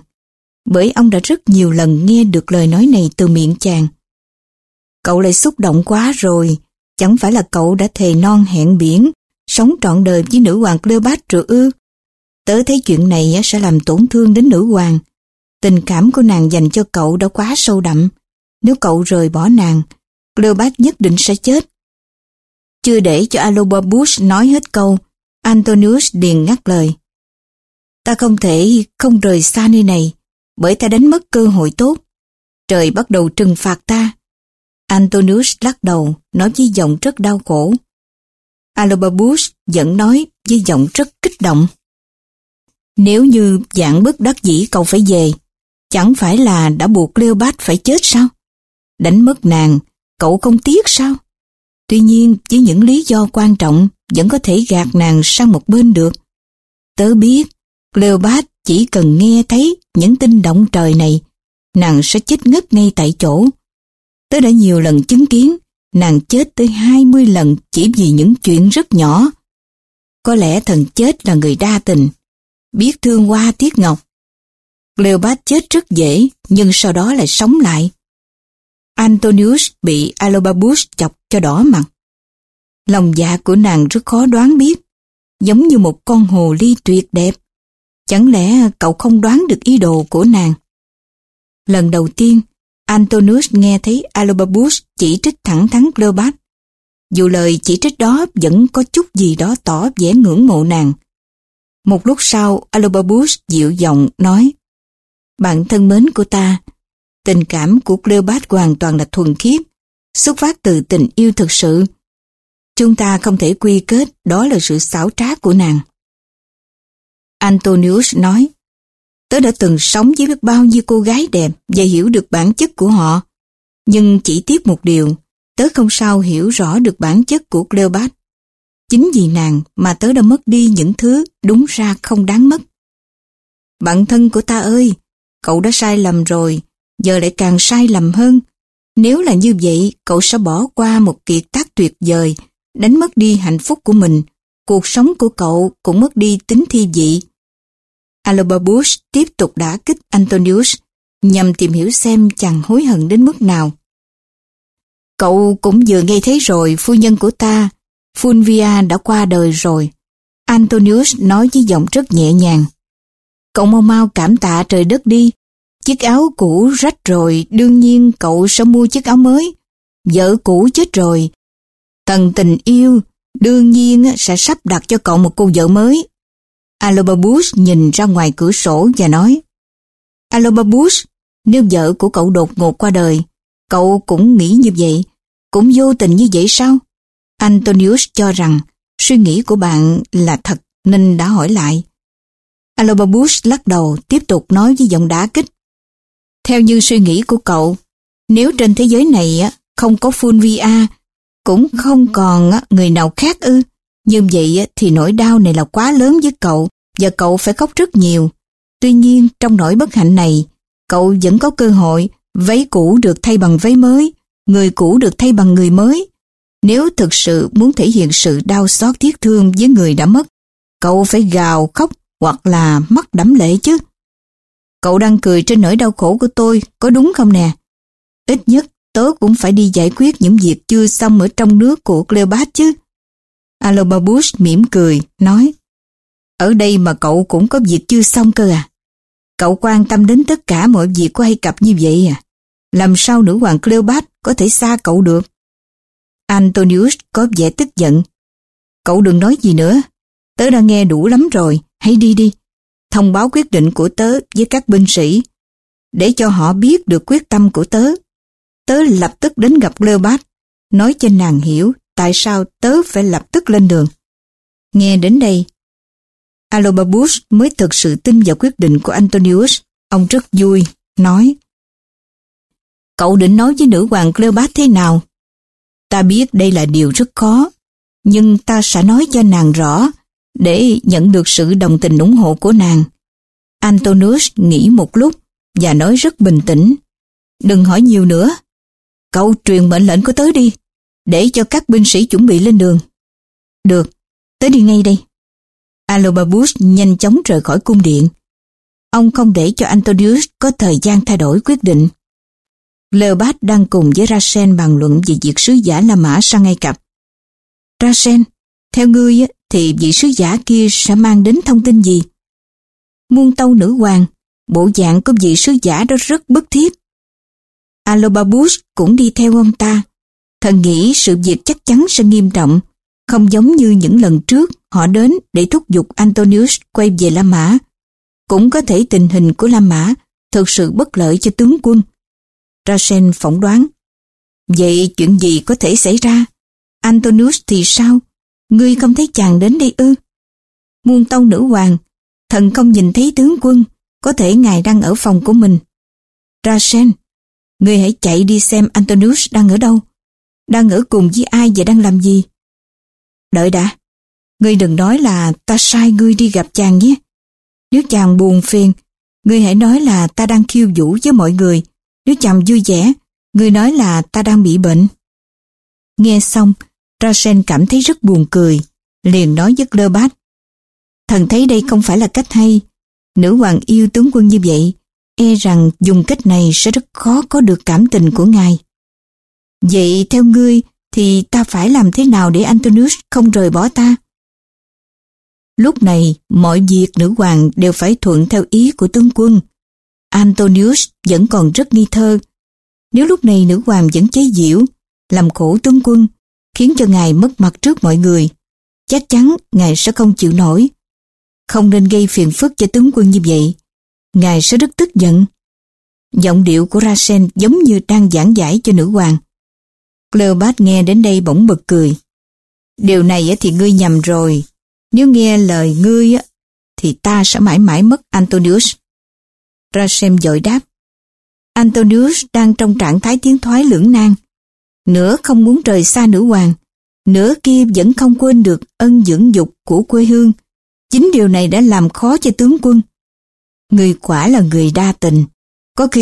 bởi ông đã rất nhiều lần nghe được lời nói này từ miệng chàng. Cậu lại xúc động quá rồi, chẳng phải là cậu đã thề non hẹn biển, sống trọn đời với nữ hoàng Cleopatra ư? Tớ thấy chuyện này sẽ làm tổn thương đến nữ hoàng. Tình cảm của nàng dành cho cậu đã quá sâu đậm. Nếu cậu rời bỏ nàng, Cleopatra nhất định sẽ chết. Chưa để cho Alobabus nói hết câu, Antonius liền ngắt lời. Ta không thể không rời xa nơi này, bởi ta đánh mất cơ hội tốt. Trời bắt đầu trừng phạt ta. Antonius lắc đầu, nói với giọng rất đau khổ. Alobabus vẫn nói với giọng rất kích động. Nếu như dạng bất đắc dĩ cậu phải về, chẳng phải là đã buộc Cleopat phải chết sao? Đánh mất nàng, cậu không tiếc sao? Tuy nhiên, với những lý do quan trọng, vẫn có thể gạt nàng sang một bên được. Tớ biết, Cleopat chỉ cần nghe thấy những tin động trời này, nàng sẽ chết ngất ngay tại chỗ. Tớ đã nhiều lần chứng kiến, nàng chết tới 20 lần chỉ vì những chuyện rất nhỏ. Có lẽ thần chết là người đa tình, biết thương qua tiếc Ngọc. Cleopat chết rất dễ, nhưng sau đó lại sống lại. Antonius bị Alobabus chọc cho đỏ mặt. Lòng dạ của nàng rất khó đoán biết, giống như một con hồ ly tuyệt đẹp. Chẳng lẽ cậu không đoán được ý đồ của nàng? Lần đầu tiên, Antonius nghe thấy Alobabus chỉ trích thẳng thắn Cleopat. Dù lời chỉ trích đó vẫn có chút gì đó tỏ vẻ ngưỡng mộ nàng. Một lúc sau, Alobabus dịu giọng nói Bạn thân mến của ta, tình cảm của Cleopat hoàn toàn là thuần khiết, xuất phát từ tình yêu thực sự. Chúng ta không thể quy kết đó là sự xảo trá của nàng. Antonius nói Tớ đã từng sống với biết bao nhiêu cô gái đẹp và hiểu được bản chất của họ. Nhưng chỉ tiếc một điều, tớ không sao hiểu rõ được bản chất của Cleopat. Chính vì nàng mà tớ đã mất đi những thứ đúng ra không đáng mất. Bạn thân của ta ơi, cậu đã sai lầm rồi, giờ lại càng sai lầm hơn. Nếu là như vậy, cậu sẽ bỏ qua một kiệt tác tuyệt vời, đánh mất đi hạnh phúc của mình, cuộc sống của cậu cũng mất đi tính thi vị. Alobabus tiếp tục đả kích Antonius nhằm tìm hiểu xem chàng hối hận đến mức nào. Cậu cũng vừa nghe thấy rồi phu nhân của ta, Fulvia đã qua đời rồi. Antonius nói với giọng rất nhẹ nhàng. Cậu mau mau cảm tạ trời đất đi. Chiếc áo cũ rách rồi, đương nhiên cậu sẽ mua chiếc áo mới. Vợ cũ chết rồi. Thần tình yêu, đương nhiên sẽ sắp đặt cho cậu một cô vợ mới. Alobabus nhìn ra ngoài cửa sổ và nói Alobabus, nếu vợ của cậu đột ngột qua đời, cậu cũng nghĩ như vậy, cũng vô tình như vậy sao? Antonius cho rằng suy nghĩ của bạn là thật nên đã hỏi lại. Alobabus lắc đầu tiếp tục nói với giọng đá kích. Theo như suy nghĩ của cậu, nếu trên thế giới này không có Fulvia, cũng không còn người nào khác ư. Như vậy thì nỗi đau này là quá lớn với cậu và cậu phải khóc rất nhiều. Tuy nhiên trong nỗi bất hạnh này, cậu vẫn có cơ hội váy cũ được thay bằng váy mới, người cũ được thay bằng người mới. Nếu thực sự muốn thể hiện sự đau xót tiếc thương với người đã mất, cậu phải gào khóc hoặc là mắt đẫm lệ chứ. Cậu đang cười trên nỗi đau khổ của tôi, có đúng không nè? Ít nhất tớ cũng phải đi giải quyết những việc chưa xong ở trong nước của Cleopat chứ. Alobabus mỉm cười, nói Ở đây mà cậu cũng có việc chưa xong cơ à? Cậu quan tâm đến tất cả mọi việc của Ai Cập như vậy à? Làm sao nữ hoàng Cleopat có thể xa cậu được? Antonius có vẻ tức giận. Cậu đừng nói gì nữa. Tớ đã nghe đủ lắm rồi, hãy đi đi. Thông báo quyết định của tớ với các binh sĩ, để cho họ biết được quyết tâm của tớ. Tớ lập tức đến gặp Cleopat, nói cho nàng hiểu tại sao tớ phải lập tức lên đường. Nghe đến đây, Alobabus mới thực sự tin vào quyết định của Antonius. Ông rất vui, nói Cậu định nói với nữ hoàng Cleopat thế nào? Ta biết đây là điều rất khó, nhưng ta sẽ nói cho nàng rõ để nhận được sự đồng tình ủng hộ của nàng. Antonius nghĩ một lúc và nói rất bình tĩnh. Đừng hỏi nhiều nữa. Cậu truyền mệnh lệnh của tới đi, để cho các binh sĩ chuẩn bị lên đường. Được, tới đi ngay đây. Alobabus nhanh chóng rời khỏi cung điện. Ông không để cho Antonius có thời gian thay đổi quyết định. Leopold đang cùng với Rasen bàn luận về việc sứ giả La Mã sang Ai Cập. Rasen, theo ngươi thì vị sứ giả kia sẽ mang đến thông tin gì? Muôn tâu nữ hoàng, bộ dạng của vị sứ giả đó rất bức thiết. Alobabus cũng đi theo ông ta. Thần nghĩ sự việc chắc chắn sẽ nghiêm trọng, không giống như những lần trước họ đến để thúc giục Antonius quay về La Mã. Cũng có thể tình hình của La Mã thực sự bất lợi cho tướng quân. Rasen phỏng đoán. Vậy chuyện gì có thể xảy ra? Antonius thì sao? Ngươi không thấy chàng đến đây ư? Muôn tông nữ hoàng, thần không nhìn thấy tướng quân, có thể ngài đang ở phòng của mình. Ra sen, ngươi hãy chạy đi xem Antonius đang ở đâu, đang ở cùng với ai và đang làm gì. Đợi đã, ngươi đừng nói là ta sai ngươi đi gặp chàng nhé. Nếu chàng buồn phiền, ngươi hãy nói là ta đang khiêu vũ với mọi người. Nếu chàng vui vẻ, ngươi nói là ta đang bị bệnh. Nghe xong, Rasen cảm thấy rất buồn cười, liền nói với Cleopat. Thần thấy đây không phải là cách hay. Nữ hoàng yêu tướng quân như vậy, e rằng dùng cách này sẽ rất khó có được cảm tình của ngài. Vậy theo ngươi thì ta phải làm thế nào để Antonius không rời bỏ ta? Lúc này, mọi việc nữ hoàng đều phải thuận theo ý của tướng quân. Antonius vẫn còn rất nghi thơ. Nếu lúc này nữ hoàng vẫn chế giễu, làm khổ tướng quân, khiến cho ngài mất mặt trước mọi người, chắc chắn ngài sẽ không chịu nổi. Không nên gây phiền phức cho tướng quân như vậy. Ngài sẽ rất tức giận. Giọng điệu của Rasen giống như đang giảng giải cho nữ hoàng. Cleopat nghe đến đây bỗng bật cười. Điều này thì ngươi nhầm rồi. Nếu nghe lời ngươi thì ta sẽ mãi mãi mất Antonius. Rasem dội đáp. Antonius đang trong trạng thái tiến thoái lưỡng nan. Nửa không muốn rời xa nữ hoàng, nửa kia vẫn không quên được ân dưỡng dục của quê hương. Chính điều này đã làm khó cho tướng quân. Người quả là người đa tình,